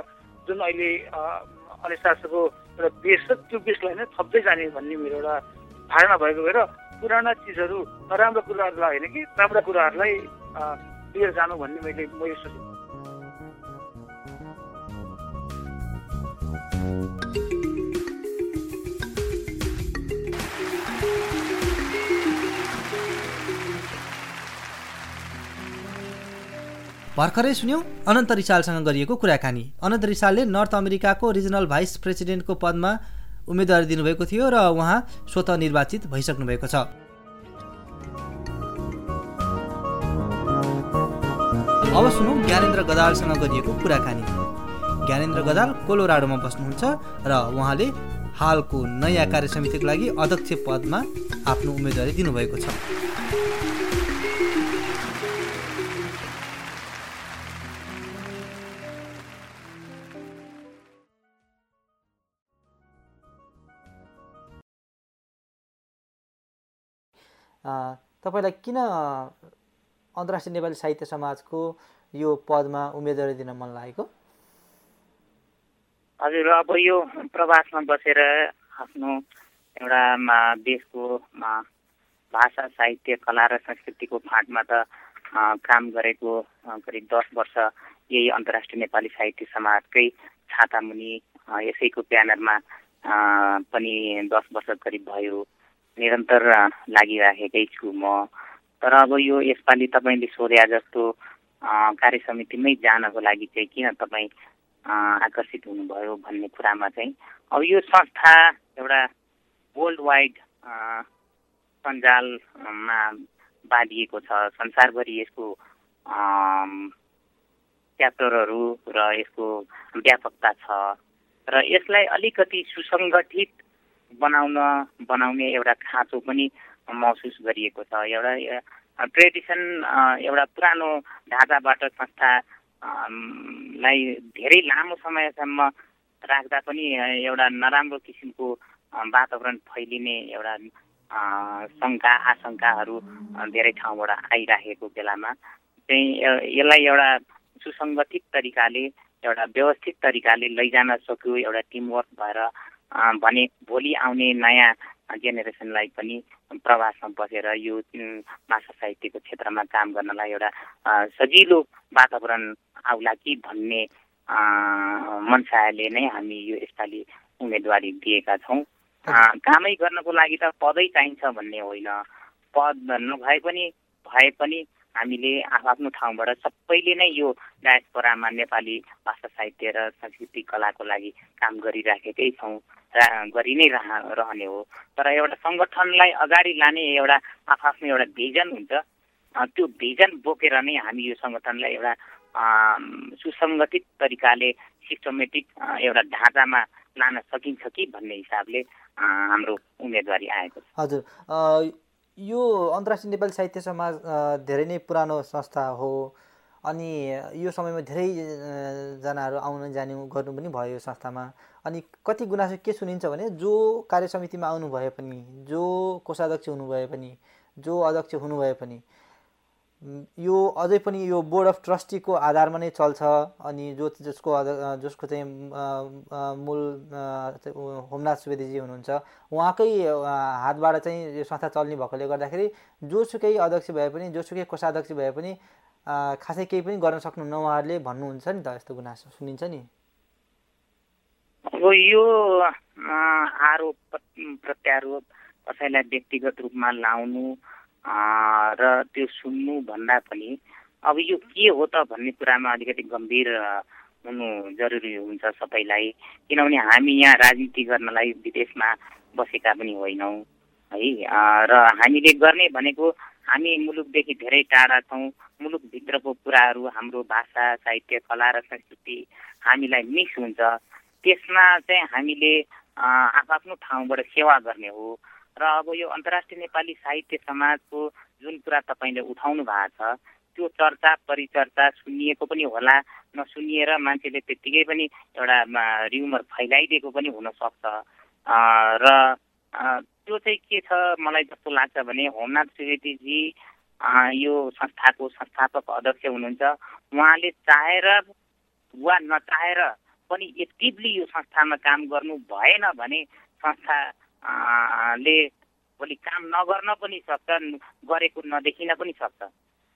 जुन अहिले अ, अनिस शास्त्रको एउटा बेस छ त्यो बेसलाई नै थप्दै जाने भन्ने मेरो एउटा धारणा भएको भएर पुराना चिजहरू नराम्रो कुराहरूलाई होइन कि राम्रा कुराहरूलाई लिएर जानु भन्ने मैले मैले सोचेँ भर्खरै सुन्यौँ अनन्त रिसालसँग गरिएको कुराकानी। अनन्त रिसालले नर्थ अमेरिकाको रिजनल भाइस प्रेसिडेन्टको पदमा उम्मेदवारी दिनुभएको थियो र उहाँ स्वतः निर्वाचित भइसक्नु भएको छ। अब सुनौँ ज्ञानेन्द्र गदालसँग गरिएको कुराकानी। ज्ञानेन्द्र गदाल कोलोराडोमा बस्नुहुन्छ र उहाँले हालको नयाँ कार्य समितिको लागि अध्यक्ष पदमा आफ्नो उम्मेदवारी दिनुभएको छ। तपाईँलाई किन अन्तर्राष्ट्रिय नेपाली साहित्य समाजको यो पदमा उम्मेदवारी दिन मन लागेको? हजुर अब यो प्रवासमा बसेर आफ्नो एउटा देशको भाषा साहित्य कला र संस्कृतिको फाँटमा त काम गरेको करिब दस वर्ष यही अन्तर्राष्ट्रिय नेपाली साहित्य समाजकै छातामुनि यसैको ब्यानरमा पनि दस वर्ष करिब भयो। निरन्तर लागिराखेकै छु म। तर अब यो यसपालि तपाईँले सोधे जस्तो कार्य समितिमै जानको लागि चाहिँ किन तपाईँ आकर्षित हुनुभयो भन्ने कुरामा चाहिँ। अब यो संस्था एउटा वर्ल्ड वाइड सञ्जालमा बाँधिएको छ। संसारभरि यसको च्याप्टरहरू र यसको व्यापकता छ। र यसलाई अलिकति सुसङ्गठित बनाउन बनाउने एउटा खाँचो पनि महसुस गरिएको छ। एउटा ट्रेडिसन एउटा पुरानो ढाँचाबाट संस्था अम, लाई धेरै लामो समयसम्म राख्दा पनि एउटा नराम्रो किसिमको वातावरण फैलिने एउटा शङ्का आशङ्काहरू धेरै ठाउँबाट आइराखेको बेलामा चाहिँ यसलाई एउटा सुसङ्गठित तरिकाले एउटा व्यवस्थित तरिकाले लैजान सक्यो। एउटा टिमवर्क भएर भने भोलि आउने नयाँ जेनेरेसनलाई पनि प्रवासमा बसेर यो भाषा साहित्यको क्षेत्रमा काम गर्नलाई एउटा सजिलो वातावरण आउला कि भन्ने मनसायले नै हामी यो यसपालि उम्मेदवारी दिएका छौँ। कामै गर्नको लागि त पदै चाहिन्छ भन्ने होइन। पद नभए पनि भए पनि हामीले आफ्नो ठाउँबाट सबैले नै यो डायस्पोरामा नेपाली भाषा साहित्य र संस्कृति कलाको लागि काम गरिराखेकै छौँ र गरि नै रह रहने हो। तर एउटा सङ्गठनलाई अगाडि लाने एउटा आफ्नो एउटा भिजन हुन्छ। त्यो भिजन बोकेर नै हामी यो सङ्गठनलाई एउटा सुसङ्गठित तरिकाले सिस्टमेटिक एउटा ढाँचामा लान सकिन्छ कि भन्ने हिसाबले हाम्रो उम्मेदवारी आएको छ। हजुर। यो अन्तर्राष्ट्रिय नेपाली साहित्य समाज धेरै नै पुरानो संस्था हो। अनि यो समयमा धेरै अ, जनाहरू आउनु जानु गर्नु पनि भयो यो संस्थामा। अनि कति गुनासो के सुनिन्छ भने जो कार्य समितिमा आउनु भए पनि जो कोषाध्यक्ष हुनुभए पनि जो अध्यक्ष हुनुभए पनि यो अझै पनि यो बोर्ड अफ ट्रस्टीको आधारमा नै चल्छ अनि जो जसको जसको चाहिँ मूल होमनाथ सुवेदीजी हुनुहुन्छ उहाँकै हातबाट चाहिँ यो संस्था चल्ने भएकोले गर्दाखेरि जोसुकै अध्यक्ष भए पनि जोसुकै कोषाध्यक्ष भए पनि खासै केही पनि गर्न सक्नुहुन्न उहाँहरूले भन्नुहुन्छ नि त यस्तो गुनासो सुनिन्छ नि। यो आरोप प्रत्यारोप कसैलाई व्यक्तिगत रूपमा लाउनु र त्यो सुन्नु भन्दा पनि अब यो के हो त भन्ने कुरामा अलिकति गम्भीर हुनु जरुरी हुन्छ सबैलाई। किनभने हामी यहाँ राजनीति गर्नलाई विदेशमा बसेका पनि होइनौँ है? र हामीले गर्ने भनेको हामी मुलुकदेखि धेरै टाढा छौँ। मुलुकभित्रको कुराहरू हाम्रो भाषा साहित्य कला र संस्कृति हामीलाई मिक्स हुन्छ। त्यसमा चाहिँ हामीले आफ्नो ठाउँबाट सेवा गर्ने हो। र अब यो अन्तर्राष्ट्रिय नेपाली साहित्य समाजको जुन कुरा तपाईँले उठाउनु भएको छ त्यो चर्चा परिचर्चा सुनिएको पनि होला नसुनिएर मान्छेले त्यत्तिकै पनि एउटा रिउमर फैलाइदिएको पनि हुनसक्छ। र त्यो चाहिँ के छ मलाई जस्तो लाग्छ भने होमनाथ सुवेदीजी यो संस्थाको संस्थापक अध्यक्ष हुनुहुन्छ। उहाँले चाहेर वा नचाहेर पनि एक्टिभली यो संस्थामा काम गर्नु भएन भने संस्थाले भोलि काम नगर्न पनि सक्छ गरेको नदेखिन पनि सक्छ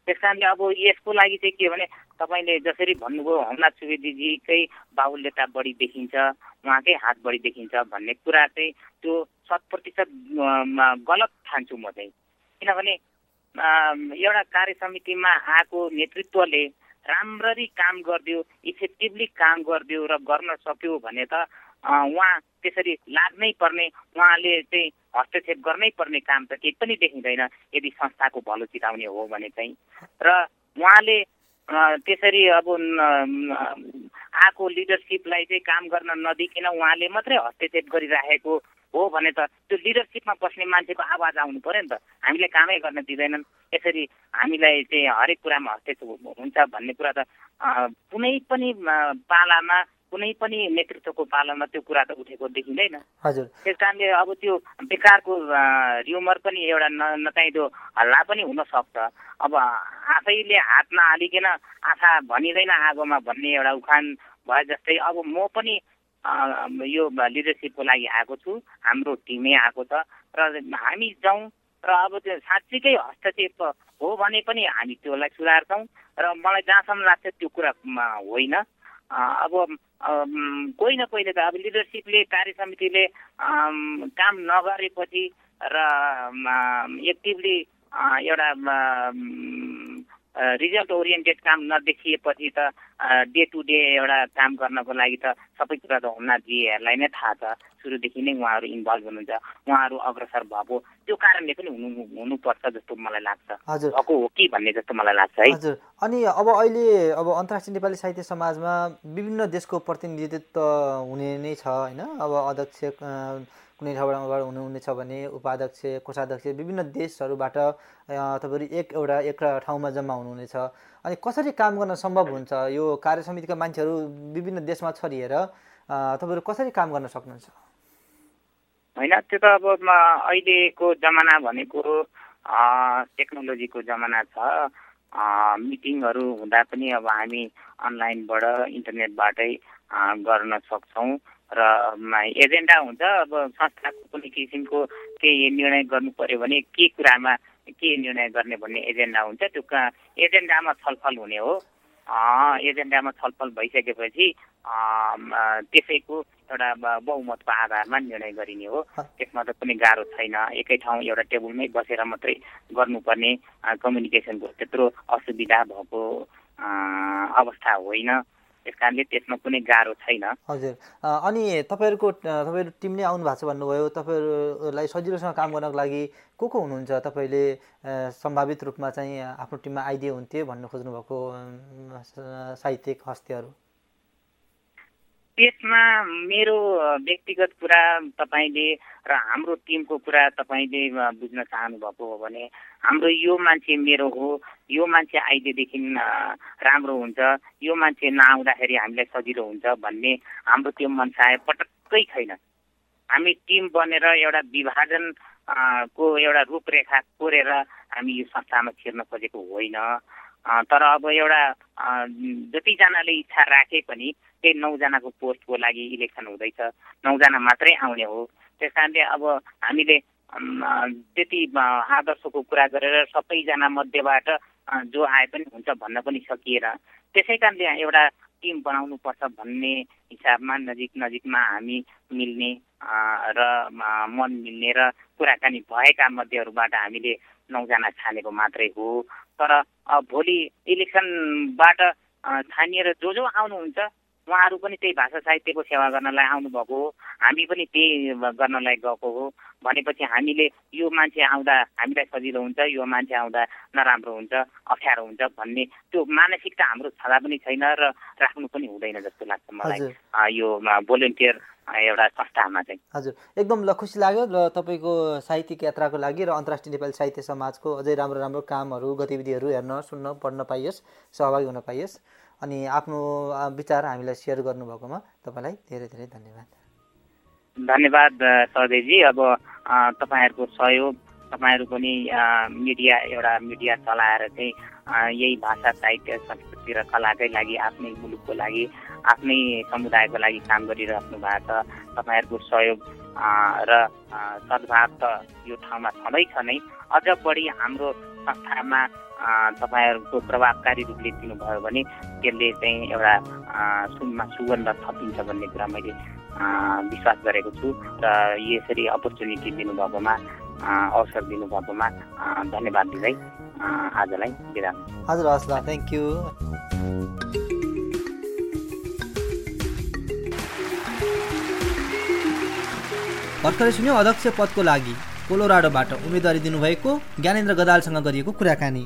त्यस कारणले अब यसको लागि चाहिँ के भने तपाईँले जसरी भन्नुभयो होमनाथ सुवेदीजीकै बाहुल्यता बढी देखिन्छ उहाँकै हात बढी देखिन्छ भन्ने कुरा चाहिँ त्यो शत प्रतिशत गलत ठान्छु म चाहिँ। किनभने एउटा कार्य समितिमा आएको नेतृत्वले राम्ररी काम गरिदियो इफेक्टिभली काम गरिदियो र गर्न सक्यो भने त उहाँ त्यसरी लाग्नै पर्ने उहाँले चाहिँ हस्तक्षेप गर्नै पर्ने काम त केही पनि देखिँदैन यदि संस्थाको भलो चिताउने हो भने चाहिँ। र उहाँले त्यसरी अब आएको लिडरसिपलाई चाहिँ काम गर्न नदिकन उहाँले मात्रै हस्तक्षेप गरिराखेको हो भने त त्यो लिडरसिपमा बस्ने मान्छेको आवाज आउनु पऱ्यो नि त। हामीले कामै गर्न दिँदैनन्। यसरी हामीलाई चाहिँ हरेक कुरामा हस्तक्षेप हुन्छ भन्ने कुरा त कुनै पनि पालामा कुनै पनि नेतृत्वको पालामा त्यो कुरा त उठेको देखिँदैन। हजुर। त्यस कारणले अब त्यो बेकारको र्युमर पनि एउटा न नचाहिँदो हल्ला पनि हुनसक्छ अब आफैले हात नहालिकन आँखा भनिँदैन आगोमा भन्ने एउटा उखान भए जस्तै अब म पनि यो लिडरसिपको लागि आएको छु। हाम्रो टिमै आएको छ। र हामी जाउँ र अब त्यो साँच्चीकै हस्तक्षेप हो भने पनि हामी त्योलाई सुधार्छौँ। र मलाई जहाँसम्म लाग्छ त्यो कुरा होइन। अब कोही न कोहीले त अब लिडरसिपले कार्य समितिले काम नगरेपछि र एक्टिभली एउटा रिजल्ट ओरिएन्टेड काम नदेखिएपछि त डे टु डे एउटा काम गर्नको लागि त सबै कुरा त हुनाजीहरूलाई नै थाहा छ। सुरुदेखि नै उहाँहरू इन्भल्भ हुनुहुन्छ। उहाँहरू अग्रसर भएको त्यो कारणले पनि हुनु हुनुपर्छ जस्तो मलाई लाग्छ। हजुर। भएको हो कि भन्ने जस्तो मलाई लाग्छ है। हजुर। अनि अब अहिले अब अन्तर्राष्ट्रिय नेपाली साहित्य समाजमा विभिन्न देशको प्रतिनिधित्व हुने नै छ होइन? अब अध्यक्ष कुनै ठाउँबाट हुनुहुनेछ भने उपाध्यक्ष कोषाध्यक्ष विभिन्न देशहरूबाट तपाईँहरू एक एउटा एक ठाउँमा जम्मा हुनुहुनेछ। अनि कसरी काम गर्न सम्भव हुन्छ? यो कार्य समितिका मान्छेहरू विभिन्न देशमा छरिएर तपाईँहरू कसरी काम गर्न सक्नुहुन्छ? होइन त्यो त अब अहिलेको जमाना भनेको टेक्नोलोजीको जमाना छ। मिटिङहरू हुँदा पनि अब हामी अनलाइनबाट इन्टरनेटबाटै गर्न सक्छौँ। र एजेन्डा हुन्छ अब संस्थाको कुनै किसिमको केही निर्णय गर्नु पर्यो भने के कुरामा के निर्णय गर्ने भन्ने एजेन्डा हुन्छ त्यो एजेन्डामा छलफल हुने हो। एजेन्डामा छलफल भइसकेपछि त्यसैको एउटा बहुमतको आधारमा निर्णय गरिने हो। त्यसमा त कुनै गाह्रो छैन। एकै ठाउँ एउटा टेबलमै बसेर मात्रै गर्नुपर्ने कम्युनिकेसनको त्यत्रो असुविधा भएको अवस्था होइन। त्यस कारणले त्यसमा कुनै गाह्रो छैन। हजुर। अनि तपाईँहरूको तपाईँहरू टिम नै आउनु भएको छ भन्नुभयो तपाईँहरूलाई सजिलोसँग काम गर्नको लागि को को हुनुहुन्छ? तपाईँले सम्भावित रूपमा चाहिँ आफ्नो टिममा आइदिए हुन्थ्यो भन्नु खोज्नु भएको साहित्यिक हस्तीहरू। त्यसमा मेरो व्यक्तिगत कुरा तपाईँले र हाम्रो टिमको कुरा तपाईँले बुझ्न चाहनु भएको हो भने हाम्रो यो मान्छे मेरो हो यो मान्छे आइदिएदेखि राम्रो हुन्छ यो मान्छे नआउँदाखेरि हामीलाई सजिलो हुन्छ भन्ने हाम्रो त्यो मनसाय पटक्कै छैन। हामी टिम बनेर एउटा विभाजन को एउटा रूपरेखा कोरेर हामी यो संस्थामा छिर्न खोजेको होइन। तर अब एउटा जतिजनाले इच्छा राखे पनि त्यही नौजनाको पोस्टको लागि इलेक्सन हुँदैछ। नौजना मात्रै आउने हो। त्यस कारणले अब हामीले त्यति आदर्शको कुरा गरेर सबैजना मध्येबाट जो आए पनि हुन्छ भन्न पनि सकिएर त्यसै कारणले एउटा टिम बनाउनुपर्छ भन्ने हिसाबमा नजिक नजिकमा हामी मिल्ने र मन मिल्ने र कुराकानी भएका मध्येहरूबाट हामीले नौजना छानेको मात्रै हो। तर भोलि इलेक्सनबाट छानिएर जो जो आउनुहुन्छ उहाँहरू पनि त्यही भाषा साहित्यको सेवा गर्नलाई आउनुभएको हो। हामी पनि त्यही गर्नलाई गएको हो। भनेपछि हामीले यो मान्छे आउँदा हामीलाई सजिलो हुन्छ यो मान्छे आउँदा नराम्रो हुन्छ अप्ठ्यारो हुन्छ भन्ने त्यो मानसिकता हाम्रो छँदा पनि छैन र राख्नु पनि हुँदैन जस्तो लाग्छ मलाई। यो भोलिन्टियर एउटा संस्थामा चाहिँ। हजुर एकदम ल खुसी लाग्यो। र तपाईँको साहित्यिक यात्राको लागि र अन्तर्राष्ट्रिय नेपाली साहित्य समाजको अझै राम्रो राम्रो कामहरू गतिविधिहरू हेर्न सुन्न पढ्न पाइयोस् सहभागी हुन पाइयोस्। अनि आफ्नो विचार हामीलाई सेयर गर्नुभएकोमा तपाईँलाई धेरै धेरै धन्यवाद। धन्यवाद सधैँजी अब तपाईँहरूको सहयोग तपाईँहरू पनि मिडिया एउटा मिडिया चलाएर चाहिँ यही भाषा साहित्य संस्कृति र कलाकै लागि आफ्नै मुलुकको लागि आफ्नै समुदायको लागि काम गरिराख्नु भएको छ। तपाईँहरूको सहयोग र सद्भाव त यो ठाउँमा छँदैछ नै। अझ बढी हाम्रो संस्थामा तपाईँहरूको प्रभावकारी रूपले दिनुभयो भने त्यसले चाहिँ एउटा सुनमा सुगन्ध थपिन्छ भन्ने कुरा मैले विश्वास गरेको छु। र यसरी अपर्च्युनिटी दिनुभएकोमा अवसर दिनुभएकोमा धन्यवाद दिँदै आजलाई बिदा हजुर हस् थ्याङ्क यू भर्खरै सुन्यो अध्यक्ष पदको लागि कोलोराडोबाट उम्मेदवारी दिनुभएको ज्ञानेन्द्र गदालसँग गरिएको कुराकानी।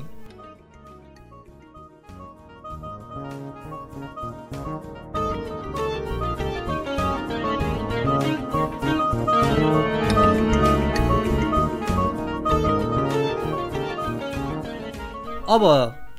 अब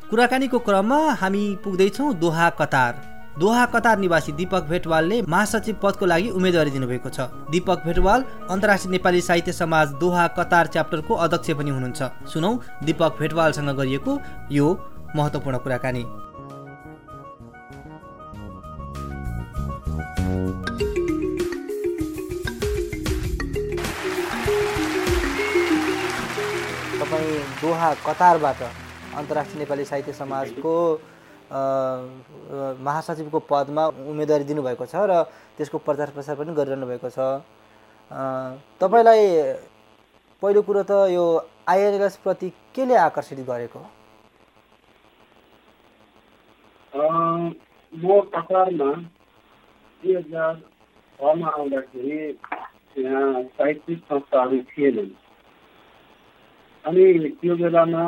कुराकानीको क्रममा हामी पुग्दैछौँ दोहा कतार। दोहा कतार निवासी दीपक भेटवालले महासचिव पदको लागि उम्मेदवारी दिनुभएको छ। दीपक भेटवाल अन्तर्राष्ट्रिय नेपाली साहित्य समाज दोहा कतार च्याप्टरको अध्यक्ष पनि हुनुहुन्छ। सुनौ दीपक भेटवालसँग गरिएको यो महत्त्वपूर्ण कुराकानी। तपाईँ दोहा कतारबाट अन्तर्राष्ट्रिय नेपाली साहित्य समाजको महासचिवको पदमा उम्मेदवारी दिनुभएको छ र त्यसको प्रचार प्रसार पनि गरिरहनु भएको छ तपाईँलाई पहिलो कुरो त यो आइएलएसप्रति केले आकर्षित गरेको? म कतारमा दुई हजार छमा आउँदाखेरि यहाँ साहित्यिक संस्थाहरू थिएनन्। अनि त्यो बेलामा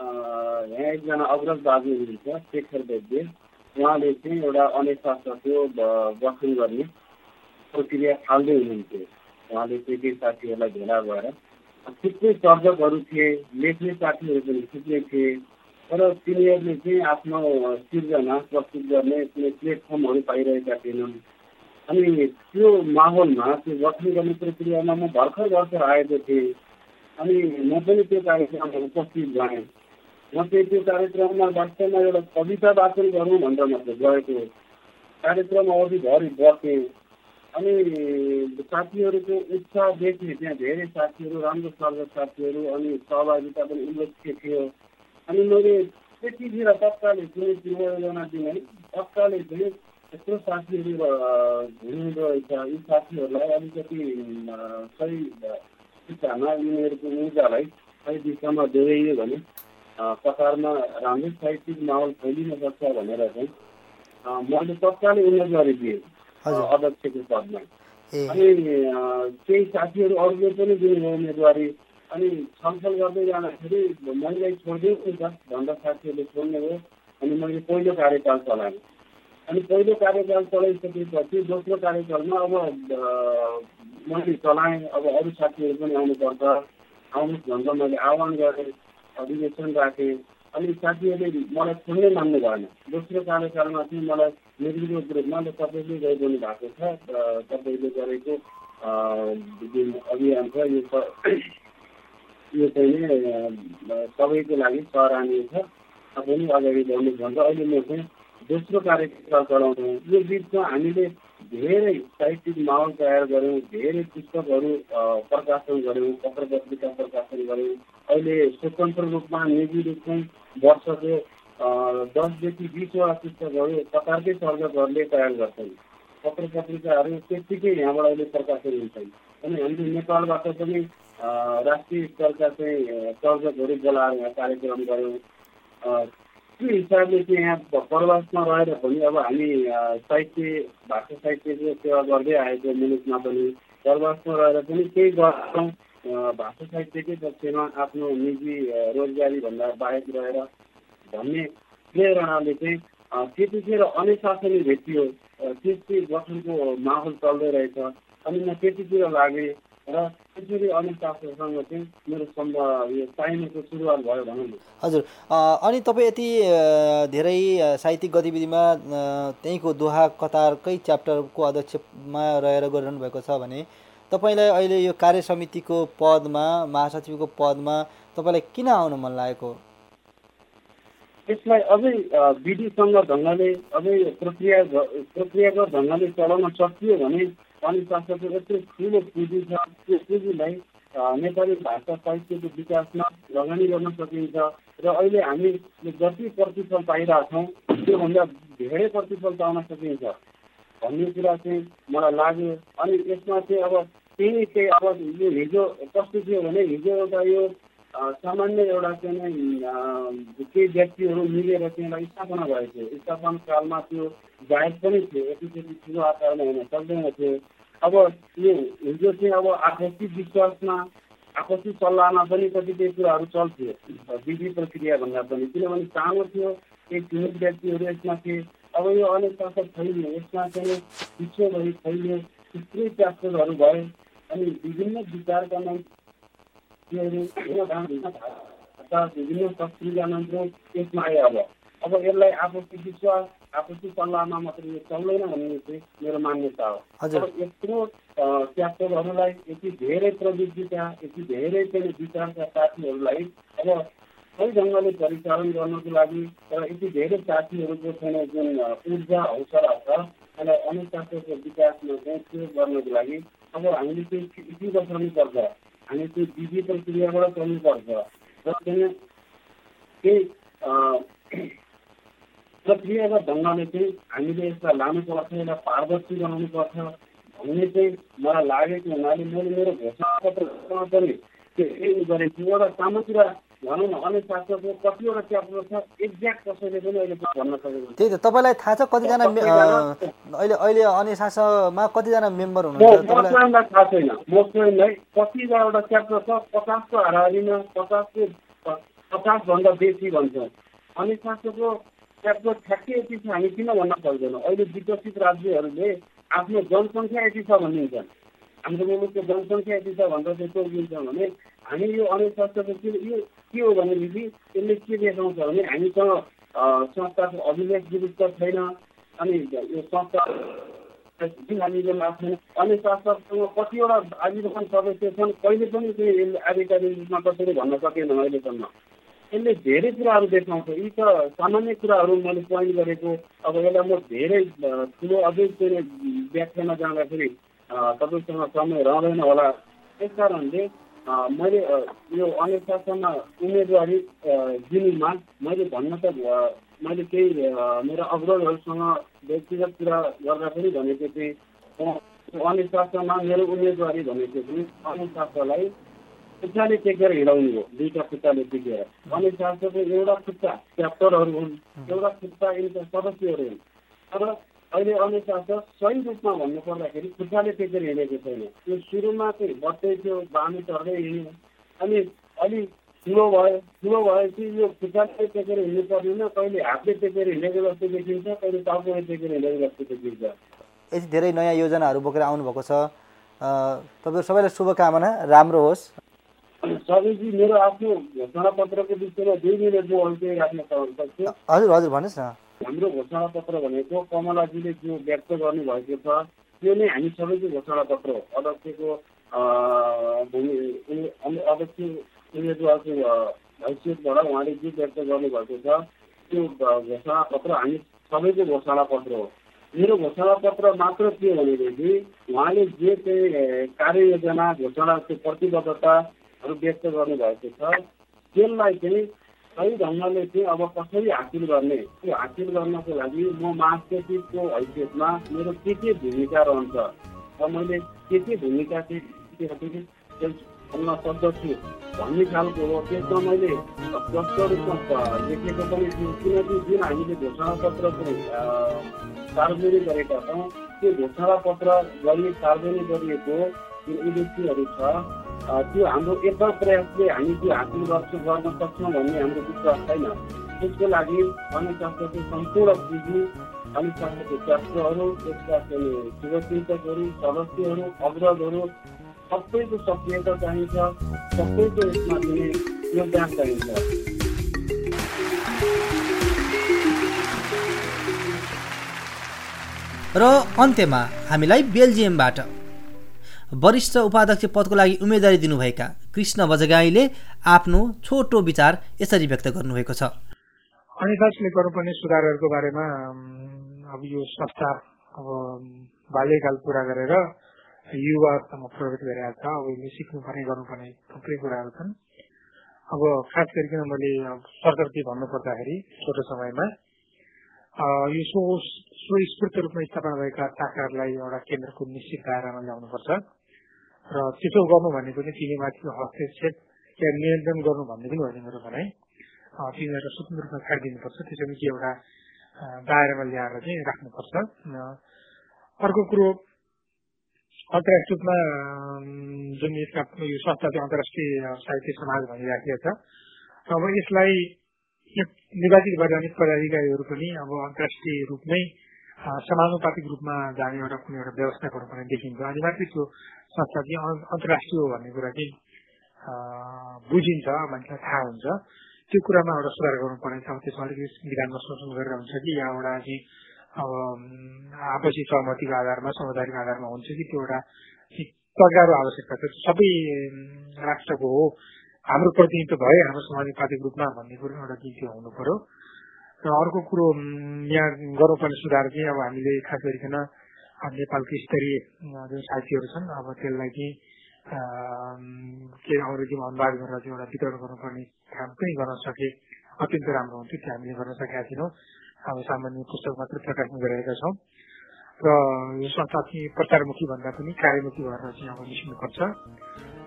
यहाँ एकजना अग्रज दाजु हुनुहुन्छ शेखर वैद्य उहाँले चाहिँ एउटा अनेक शास्त्रको गठन गर्ने प्रक्रिया थाल्दै हुनुहुन्थ्यो उहाँले केही केही साथीहरूलाई भेला भएर थुप्रै सर्जकहरू थिए लेख्ने साथीहरू पनि थुप्रै थिए तर तिनीहरूले चाहिँ आफ्नो सिर्जना प्रस्तुत गर्ने कुनै प्लेटफर्महरू पाइरहेका थिएनन् अनि त्यो माहौलमा त्यो गठन गर्ने प्रक्रियामा म भर्खर भर्खर आएको थिएँ अनि म पनि त्यो कार्यक्रममा उपस्थित भएँ म चाहिँ त्यो कार्यक्रममा वास्तवमा एउटा कविता वाचन गरौँ भनेर मात्र गएको कार्यक्रम अवधिभरि बसेँ अनि साथीहरूको उत्साह देखेँ त्यहाँ धेरै साथीहरू राम्रो सर्जक साथीहरू अनि सहभागिता पनि उल्लेख्य थियो। अनि मैले त्यतिखेर तत्कालै कुनै प्रेरणा दिने तत्कालै चाहिँ यत्रो साथीहरू हुनुहुँदो रहेछ यी साथीहरूलाई अलिकति सही शिक्षामा यिनीहरूको ऊर्जालाई सही दिशामा जोगाइयो भने कतारमा राम्रै साहित्यिक माहौल फैलिन सक्छ भनेर चाहिँ मैले तत्कालै उम्मेदवारी दिएँ अध्यक्षको पदमा। अनि केही साथीहरू अरूले पनि दिनुभयो उम्मेदवारी। अनि छलफल गर्दै जाँदाखेरि मैले छोडिदिउँ नि त भन्दा साथीहरूले छोड्नुभयो। अनि मैले पहिलो कार्यकाल चलाएँ। अनि पहिलो कार्यकाल चलाइसकेपछि दोस्रो कार्यकालमा अब मैले चलाएँ। अब अरू साथीहरू पनि आउनुपर्छ। आउनुहोस् भनेर मैले आह्वान गरेँ। अधिवेशन राखेँ। अनि साथीहरूले मलाई छोड्नै मान्नु भएन। दोस्रो कार्यकालमा चाहिँ मलाई नेतृत्व रूपमा तपाईँले गरिरहनु भएको छ तपाईँले गरेको जुन अभियान छ यो यो चाहिँ सबैको लागि सराहनीय छ। तपाईँ अगाडि बढ्नु भन्छ अहिले म चाहिँ दोस्रो कार्यकाल चलाउँछौँ। यो बिचमा हामीले धेरै साहित्यिक माहौल तयार गऱ्यौँ धेरै पुस्तकहरू प्रकाशन गऱ्यौँ पत्र पत्रिका प्रकाशन गऱ्यौँ। अहिले स्वतन्त्र रूपमा निजी रूपमा वर्षको दसदेखि बिसवटा पुस्तकहरू प्रकारकै सर्जकहरूले तयार गर्छन्। पत्र पत्रिकाहरू त्यत्तिकै यहाँबाट अहिले प्रकाशन हुन्छन्। अनि हामीले नेपालबाट पनि राष्ट्रिय स्तरका चाहिँ सर्जकहरू बोलाएर यहाँ कार्यक्रम गऱ्यौँ। त्यो हिसाबले चाहिँ यहाँ प्रवासमा रहेर पनि अब हामी साहित्य भाषा साहित्यको सेवा गर्दै आएको मुलुकमा पनि प्रवासमा रहेर पनि केही गर्छौँ। भाषा साहित्यकै पक्षमा आफ्नो निजी रोजगारीभन्दा बाहेक रहेर भन्ने प्रेरणाले चाहिँ त्यतिखेर अनुशासनले भेटियो त्यस्तै गठनको माहौल चल्दै रहेछ अनि म त्यतिखेर लागेँ र त्यसरी अनुशासनसँग चाहिँ मेरो सम्भव यो चाहिनेको सुरुवात भयो भनौँ हजुर अनि तपाईँ यति धेरै साहित्यिक गतिविधिमा त्यहीँको दोहा कतारकै च्याप्टरको अध्यक्षमा रहेर गरिरहनु भएको छ भने तपाईँलाई अहिले यो कार्य समितिको पदमा महासचिवको पदमा तपाईँलाई किन आउनु मन लागेको? यसलाई अझै विधिसँग ढङ्गले अझै प्रक्रिया प्रक्रियागत ढङ्गले चलाउन सकियो भने अनि शासकको यत्रो ठुलो पुँजी छ त्यो पुँजीलाई नेपाली भाषा साहित्यको विकासमा लगानी गर्न सकिन्छ। र अहिले हामीले जति प्रतिफल पाइरहेछौँ त्योभन्दा धेरै प्रतिफल पाउन सकिन्छ। भन्ने कुरा चाहिँ मलाई लाग्यो। अनि यसमा चाहिँ अब त्यही चाहिँ अब यो हिजो कस्तो थियो भने हिजो एउटा यो सामान्य एउटा चाहिँ केही व्यक्तिहरू मिलेर त्यसलाई स्थापना भएको थियो। स्थापना कालमा त्यो जायज पनि थियो। यतिचोटि ठुलो आकारमा हुन सक्दैन थियो। अब यो हिजो चाहिँ अब आकर्षित विश्वासमा आकर्षित सल्लाहमा पनि कतिपय कुराहरू चल्थ्यो। विधि प्रक्रियाभन्दा पनि। किनभने सानो थियो केही सीमित व्यक्तिहरू यसमा थिए। अब यो अनेक शासक फैलियो यसमा चाहिँ विश्वभरि फैलियो थुप्रै च्याप्टरहरू भए अनि विभिन्न विचारका विभिन्न संस्कृतिका मान्छे यसमा आयो अब। अब यसलाई आपसी विश्वास आपसी सल्लाहमा मात्रै यो चल्दैन भन्ने चाहिँ मेरो मान्यता हो। अब यत्रो च्याप्टरहरूलाई यति धेरै प्रविधिका यति धेरै चाहिँ विचारका साथीहरूलाई अब सही ढङ्गले परिचालन गर्नको लागि र यति धेरै साथीहरूको चाहिँ जुन ऊर्जा हौसला छ त्यसलाई अनुशासनको विकासमा चाहिँ प्रयोग गर्नको लागि अब हामीले चाहिँ के गर्नुपर्छ? हामी त्यो विधि प्रक्रियाबाट चल्नुपर्छ। र त्यहाँ केही प्रक्रियागत ढङ्गले चाहिँ हामीले यसलाई लानुपर्छ यसलाई पारदर्शी बनाउनुपर्छ भन्ने चाहिँ मलाई लागेको हुनाले मैले मेरो घोषणापत्रमा पनि त्यो गरेको छु। एउटा सानो भनौँ न अन्य शास्त्रको कतिवटा च्याप्टर छ एक्ज्याक्ट कसैले पनि अहिले भन्न सकेको त्यही त तपाईँलाई थाहा छ कतिजना अहिले अहिले अन्य शास्त्रमा कतिजना मेम्बर हुनुहुन्छ? थाहा छैन। म स्वयंलाई कतिवटा च्याप्टर छ पचासको हाराहारीमा पचासको पचासभन्दा बेसी भन्छ। शास्त्रको ट्याक्सको ठ्याक्कै यति छ हामी किन भन्न सक्दैनौँ? अहिले विकसित राज्यहरूले आफ्नो जनसङ्ख्या यति छ भनिदिन्छन् हाम्रो मुलुकको जनसङ्ख्या यति छ भनेर चाहिँ तोकिन्छ भने हामी यो अर्थशास्त्रको के यो के हो भनेदेखि यसले के देखाउँछ भने हामीसँग संस्थाको अभिलेख दुरुस्त छैन। अनि यो संस्था हामीले अन्य शास्त्रसँग कतिवटा आजीवन सदस्य छन् कहिले पनि चाहिँ आधिकारिक रूपमा कसैले भन्न सकेन अहिलेसम्म। यसले धेरै कुराहरू देखाउँछ। यी त सामान्य कुराहरू मैले पोइन्ट गरेको। अब यसलाई म धेरै ठुलो अझै चाहिँ व्याख्यामा जाँदाखेरि तपाईँसँग समय रहँदैन होला। त्यस कारणले मैले यो अनेक शासनमा उम्मेदवारी दिनुमा मैले भन्न त मैले केही मेरो अग्रजहरूसँग व्यक्तिगत कुरा गर्दा पनि भनेको थिएँ। अनेक शास्त्रमा मेरो उम्मेदवारी भनेको थिएँ। अनेक शास्त्रलाई खुट्टाले टेकेर हिँडाउने हो? दुईवटा खुट्टाले टेकेर अनि शास्त्रको एउटा खुट्टा च्याप्टरहरू हुन्। एउटा खुट्टा यिनका सदस्यहरू हुन्। तर अहिले अन्य शास्त्र सही रूपमा भन्नु पर्दाखेरि खुट्टाले टेकेर हिँडेको छैन। त्यो सुरुमा चाहिँ बढ्दै थियो बानी चढ्दै हिँड्यो। अनि अलिक ठुलो भयो ठुलो भएपछि यो खुट्टाले टेकेर हिँड्नु पर्दैन। कहिले हातले टेकेर हिँडेको जस्तो देखिन्छ कहिले टाउकोले टेकेर हिँडेको जस्तो देखिन्छ। यति धेरै नयाँ योजनाहरू बोकेर आउनुभएको छ। तपाईँहरू सबैलाई शुभकामना राम्रो होस्। सबैजी मेरो आफ्नो घोषणा पत्रको विषयमा दुई मिनट म अल्छी राख्न सक्छु हजुर हजुर भन्नुहोस् न। हाम्रो घोषणा पत्र भनेको कमलाजीले जो व्यक्त गर्नुभएको छ त्यो नै हामी सबैको घोषणा पत्र हो। अध्यक्षको अध्यक्ष उम्मेदवारको हैसियतबाट उहाँले जे व्यक्त गर्नुभएको छ त्यो घोषणा पत्र हामी सबैको घोषणा पत्र हो। मेरो घोषणा पत्र मात्र के भनेदेखि उहाँले जे चाहिँ कार्ययोजना घोषणा प्रतिबद्धताहरू व्यक्त गर्नुभएको छ त्यसलाई चाहिँ सही ढङ्गले चाहिँ अब कसरी हासिल गर्ने? त्यो हासिल गर्नको लागि म महासचिवको हैसियतमा मेरो के के भूमिका रहन्छ? र मैले के के भूमिका चाहिँ भन्न सक्दछु भन्ने खालको हो। त्यसमा मैले स्पष्ट रूपमा लेखेको पनि छु। किनकि जुन हामीले घोषणा पत्र सार्वजनिक गरेका छौँ त्यो घोषणा पत्र गरी सार्वजनिक गरिएको जुन एजेन्सीहरू छ त्यो हाम्रो एक प्रयासले हामी त्यो हासिल गर्छु गर्न सक्छौँ भन्ने हाम्रो विश्वास छैन। त्यसको लागि धर्मशास्त्रको सम्पूर्ण पुँजी धर्मशास्त्रको शास्त्रहरू त्यसका शुभचिन्तकहरू सदस्यहरू अग्रजहरू सबैको सक्रियता चाहिन्छ सबैको यसमा दिने योगदान चाहिन्छ। र अन्त्यमा हामीलाई बेल्जियमबाट वरिष्ठ उपाध्यक्ष पदको लागि उम्मेदवारी दिनुभएका कृष्ण बजगाईले आफ्नो छोटो विचार यसरी व्यक्त गर्नुभएको छ। अनिताजले गर्नुपर्ने सुधारहरूको बारेमा अब यो संस्था अब बाल्यकाल पुरा गरेर युवासम्म प्रवेश गरिरहेको छ। अब यसले सिक्नुपर्ने गर्नुपर्ने थुप्रै कुराहरू छन्। अब खास गरिकन मैले सरकारले भन्नुपर्दाखेरि छोटो समयमा यो सो स्वस्फूर्त रूपमा स्थापना भएका शाखाहरूलाई एउटा केन्द्रको निश्चित दायरामा ल्याउनुपर्छ। र त्यसो गर्नु भनेको चाहिँ तिनीमाथि हस्तक्षेप या नियन्त्रण गर्नु भन्ने पनि होइन मेरो भनाइ। तिनीहरूलाई स्वतन्त्र रूपमा छाडिदिनुपर्छ त्यसरी चाहिँ एउटा दायरामा ल्याएर चाहिँ राख्नुपर्छ। अर्को कुरो अन्तर्राष्ट्रिय रूपमा जुन यसका यो संस्था चाहिँ अन्तर्राष्ट्रिय साहित्य समाज भनिराखेको छ अब यसलाई निर्वाचित वैधानिक पदाधिकारीहरू पनि अब अन्तर्राष्ट्रिय रूपमै समानुपातिक रूपमा जाने एउटा कुनै एउटा व्यवस्था गर्नुपर्ने देखिन्छ। अनि मात्रै त्यो संस्था चाहिँ अन्तर्राष्ट्रिय हो भन्ने कुरा चाहिँ बुझिन्छ मान्छेलाई थाहा हुन्छ। त्यो कुरामा एउटा सुधार गर्नुपर्ने छ। त्यसमा अलिकति विधानमा शोषण गरेर हुन्छ कि या एउटा चाहिँ अब आपसी सहमतिको आधारमा समझदारीको आधारमा हुन्छ कि त्यो एउटा तगारो आवश्यकता छ। सबै राष्ट्रको हो। हाम्रो प्रतिनिधित्व भयो हाम्रो समानुपातिक रूपमा भन्ने कुरो एउटा चाहिँ त्यो हुनु पर्यो। अर्को कुरो यहाँ गर्नुपर्ने सुधार चाहिँ अब हामीले खास गरिकन नेपालको स्तरीय जुन साथीहरू छन् अब त्यसलाई चाहिँ के अङ्ग्रेजीमा अनुवाद गरेर चाहिँ एउटा वितरण गर्नुपर्ने काम पनि गर्न सके। अत्यन्त राम्रो हुन्थ्यो त्यो हामीले गर्न सकेका छैनौँ अब सामान्य पुस्तक मात्र प्रकाशन गरिरहेका छौँ। र यो संस्था चाहिँ प्रचारमुखी भन्दा पनि कार्यमुखी भएर चाहिँ अब निस्किनुपर्छ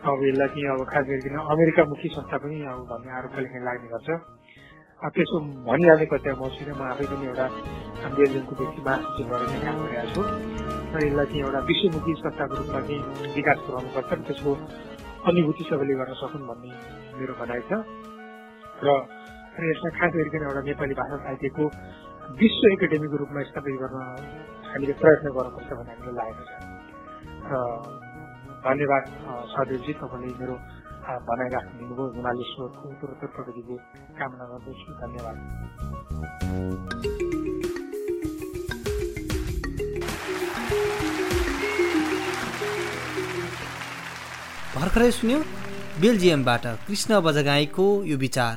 अब यसलाई चाहिँ अब खास गरिकन अमेरिकामुखी संस्था पनि अब भन्ने आरोप लाग्ने गर्छ। त्यसो भनिहाल्ने म छुइनँ म आफै पनि एउटा बेल्जियमको व्यक्ति महासचिव भएर चाहिँ काम गरिरहेको छु र यसलाई चाहिँ एउटा विश्वमुखी संस्थाको रूपमा चाहिँ विकास गराउनुपर्छ र त्यसको अनुभूति सबैले गर्न सकुन् भन्ने मेरो भनाइ छ र यसमा खास गरिकन एउटा नेपाली भाषा साहित्यको विश्व एकाडेमीको रूपमा स्थापित गर्न हामीले प्रयत्न गर्नुपर्छ भन्ने हामीलाई लागेको छ र धन्यवाद सहदेवजी तपाईँले मेरो भनाइ राखिदिनुभयो हुनाले स्वरको उत्तरोत्तर प्रगतिको कामना गर्दछु धन्यवाद भर्खरै सुन्यो बेल्जियमबाट कृष्ण बजगाईको यो विचार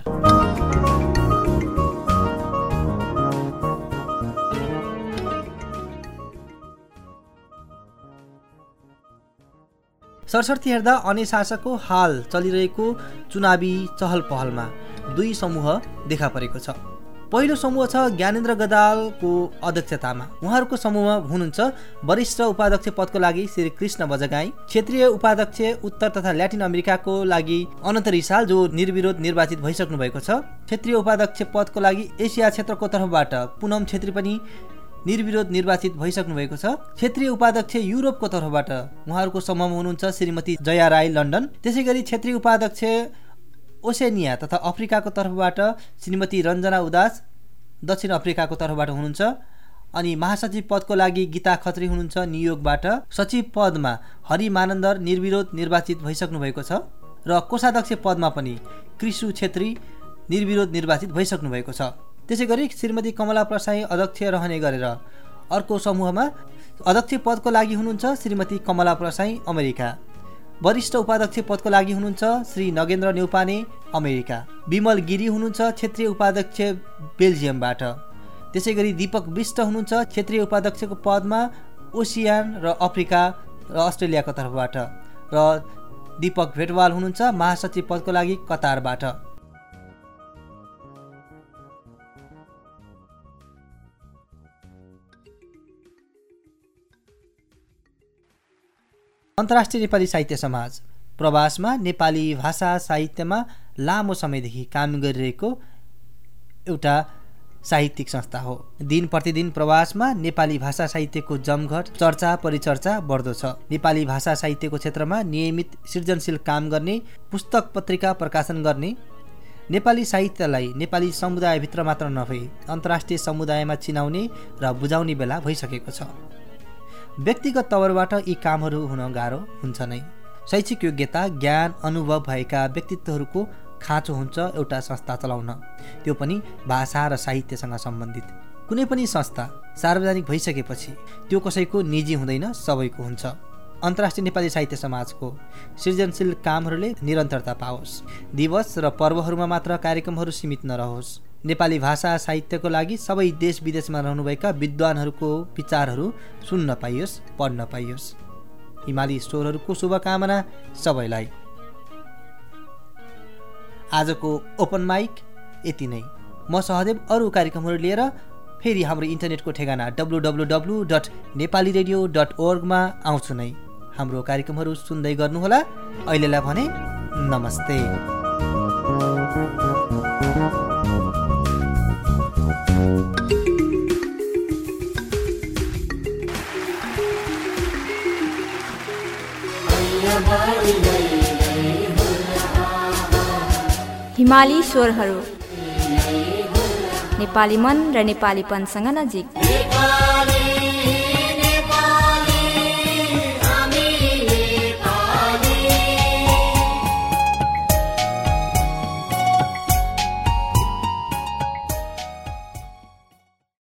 सरसर्ती हेर्दा अनेशासको हाल चलिरहेको चुनावी चहल पहलमा दुई समूह देखा परेको छ। पहिलो समूह छ ज्ञानेन्द्र गदालको अध्यक्षतामा। उहाँहरूको समूहमा हुनुहुन्छ वरिष्ठ उपाध्यक्ष पदको लागि श्री कृष्ण बजगाई क्षेत्रीय उपाध्यक्ष उत्तर तथा ल्याटिन अमेरिकाको लागि अनन्त रिसाल जो निर्विरोध निर्वाचित भइसक्नु भएको छ। क्षेत्रीय उपाध्यक्ष पदको लागि एसिया क्षेत्रको तर्फबाट पुनम छेत्री पनि निर्विरोध निर्वाचित भइसक्नु भएको छ। क्षेत्रीय उपाध्यक्ष युरोपको तर्फबाट उहाँहरूको समूहमा हुनुहुन्छ श्रीमती जया राई लन्डन। त्यसै गरी क्षेत्रीय उपाध्यक्ष ओसेनिया तथा अफ्रिकाको तर्फबाट श्रीमती रञ्जना उदास दक्षिण अफ्रिकाको तर्फबाट हुनुहुन्छ। अनि महासचिव पदको लागि गीता खत्री हुनुहुन्छ न्युयोर्कबाट सचिव पदमा हरि मानन्दर निर्विरोध निर्वाचित भइसक्नु भएको छ। र कोषाध्यक्ष पदमा पनि कृषु छेत्री निर्विरोध निर्वाचित भइसक्नु भएको छ। त्यसै गरी श्रीमती कमला प्रसाई अध्यक्ष रहने गरेर अर्को समूहमा अध्यक्ष पदको लागि हुनुहुन्छ श्रीमती कमला प्रसाई अमेरिका। वरिष्ठ उपाध्यक्ष पदको लागि हुनुहुन्छ श्री नगेन्द्र नेउपाने अमेरिका। विमल गिरी हुनुहुन्छ क्षेत्रीय उपाध्यक्ष बेल्जियमबाट। त्यसै गरी दीपक विष्ट हुनुहुन्छ क्षेत्रीय उपाध्यक्षको पदमा ओसियान र अफ्रिका र अस्ट्रेलियाको तर्फबाट। र दीपक भेटवाल हुनुहुन्छ महासचिव पदको लागि कतारबाट। अन्तर्राष्ट्रिय नेपाली साहित्य समाज प्रवासमा नेपाली भाषा साहित्यमा लामो समयदेखि काम गरिरहेको एउटा साहित्यिक संस्था हो। दिन प्रतिदिन प्रवासमा नेपाली भाषा साहित्यको जमघट चर्चा परिचर्चा बढ्दो छ। नेपाली भाषा साहित्यको क्षेत्रमा नियमित सृजनशील काम गर्ने पुस्तक पत्रिका प्रकाशन गर्ने नेपाली साहित्यलाई नेपाली समुदायभित्र मात्र नभई अन्तर्राष्ट्रिय समुदायमा चिनाउने र बुझाउने बेला भइसकेको छ। व्यक्तिगत तवरबाट यी कामहरू हुन गाह्रो हुन्छ नै। शैक्षिक योग्यता ज्ञान अनुभव भएका व्यक्तित्वहरूको खाँचो हुन्छ एउटा संस्था चलाउन। त्यो पनि भाषा र साहित्यसँग सम्बन्धित। कुनै पनि संस्था सार्वजनिक भइसकेपछि त्यो कसैको निजी हुँदैन सबैको हुन्छ। अन्तर्राष्ट्रिय नेपाली साहित्य समाजको सृजनशील कामहरूले निरन्तरता पाओस्। दिवस र पर्वहरूमा मात्र कार्यक्रमहरू सीमित नरहोस्। नेपाली भाषा साहित्यको लागि सबै देश विदेशमा रहनुभएका विद्वानहरूको विचारहरू सुन्न पाइयोस् पढ्न पाइयोस्। हिमाली स्वरहरूको शुभकामना सबैलाई। आजको ओपन माइक यति नै। म सहदेव अरू कार्यक्रमहरू लिएर फेरि हाम्रो इन्टरनेटको ठेगाना W W W dot Nepali radio dot ओर्गमा आउँछु नै। हाम्रो कार्यक्रमहरू सुन्दै गर्नुहोला। अहिलेलाई भने नमस्ते। हिमाली स्वरहरू। नेपाली मन र नेपालीपनसँग नजिक।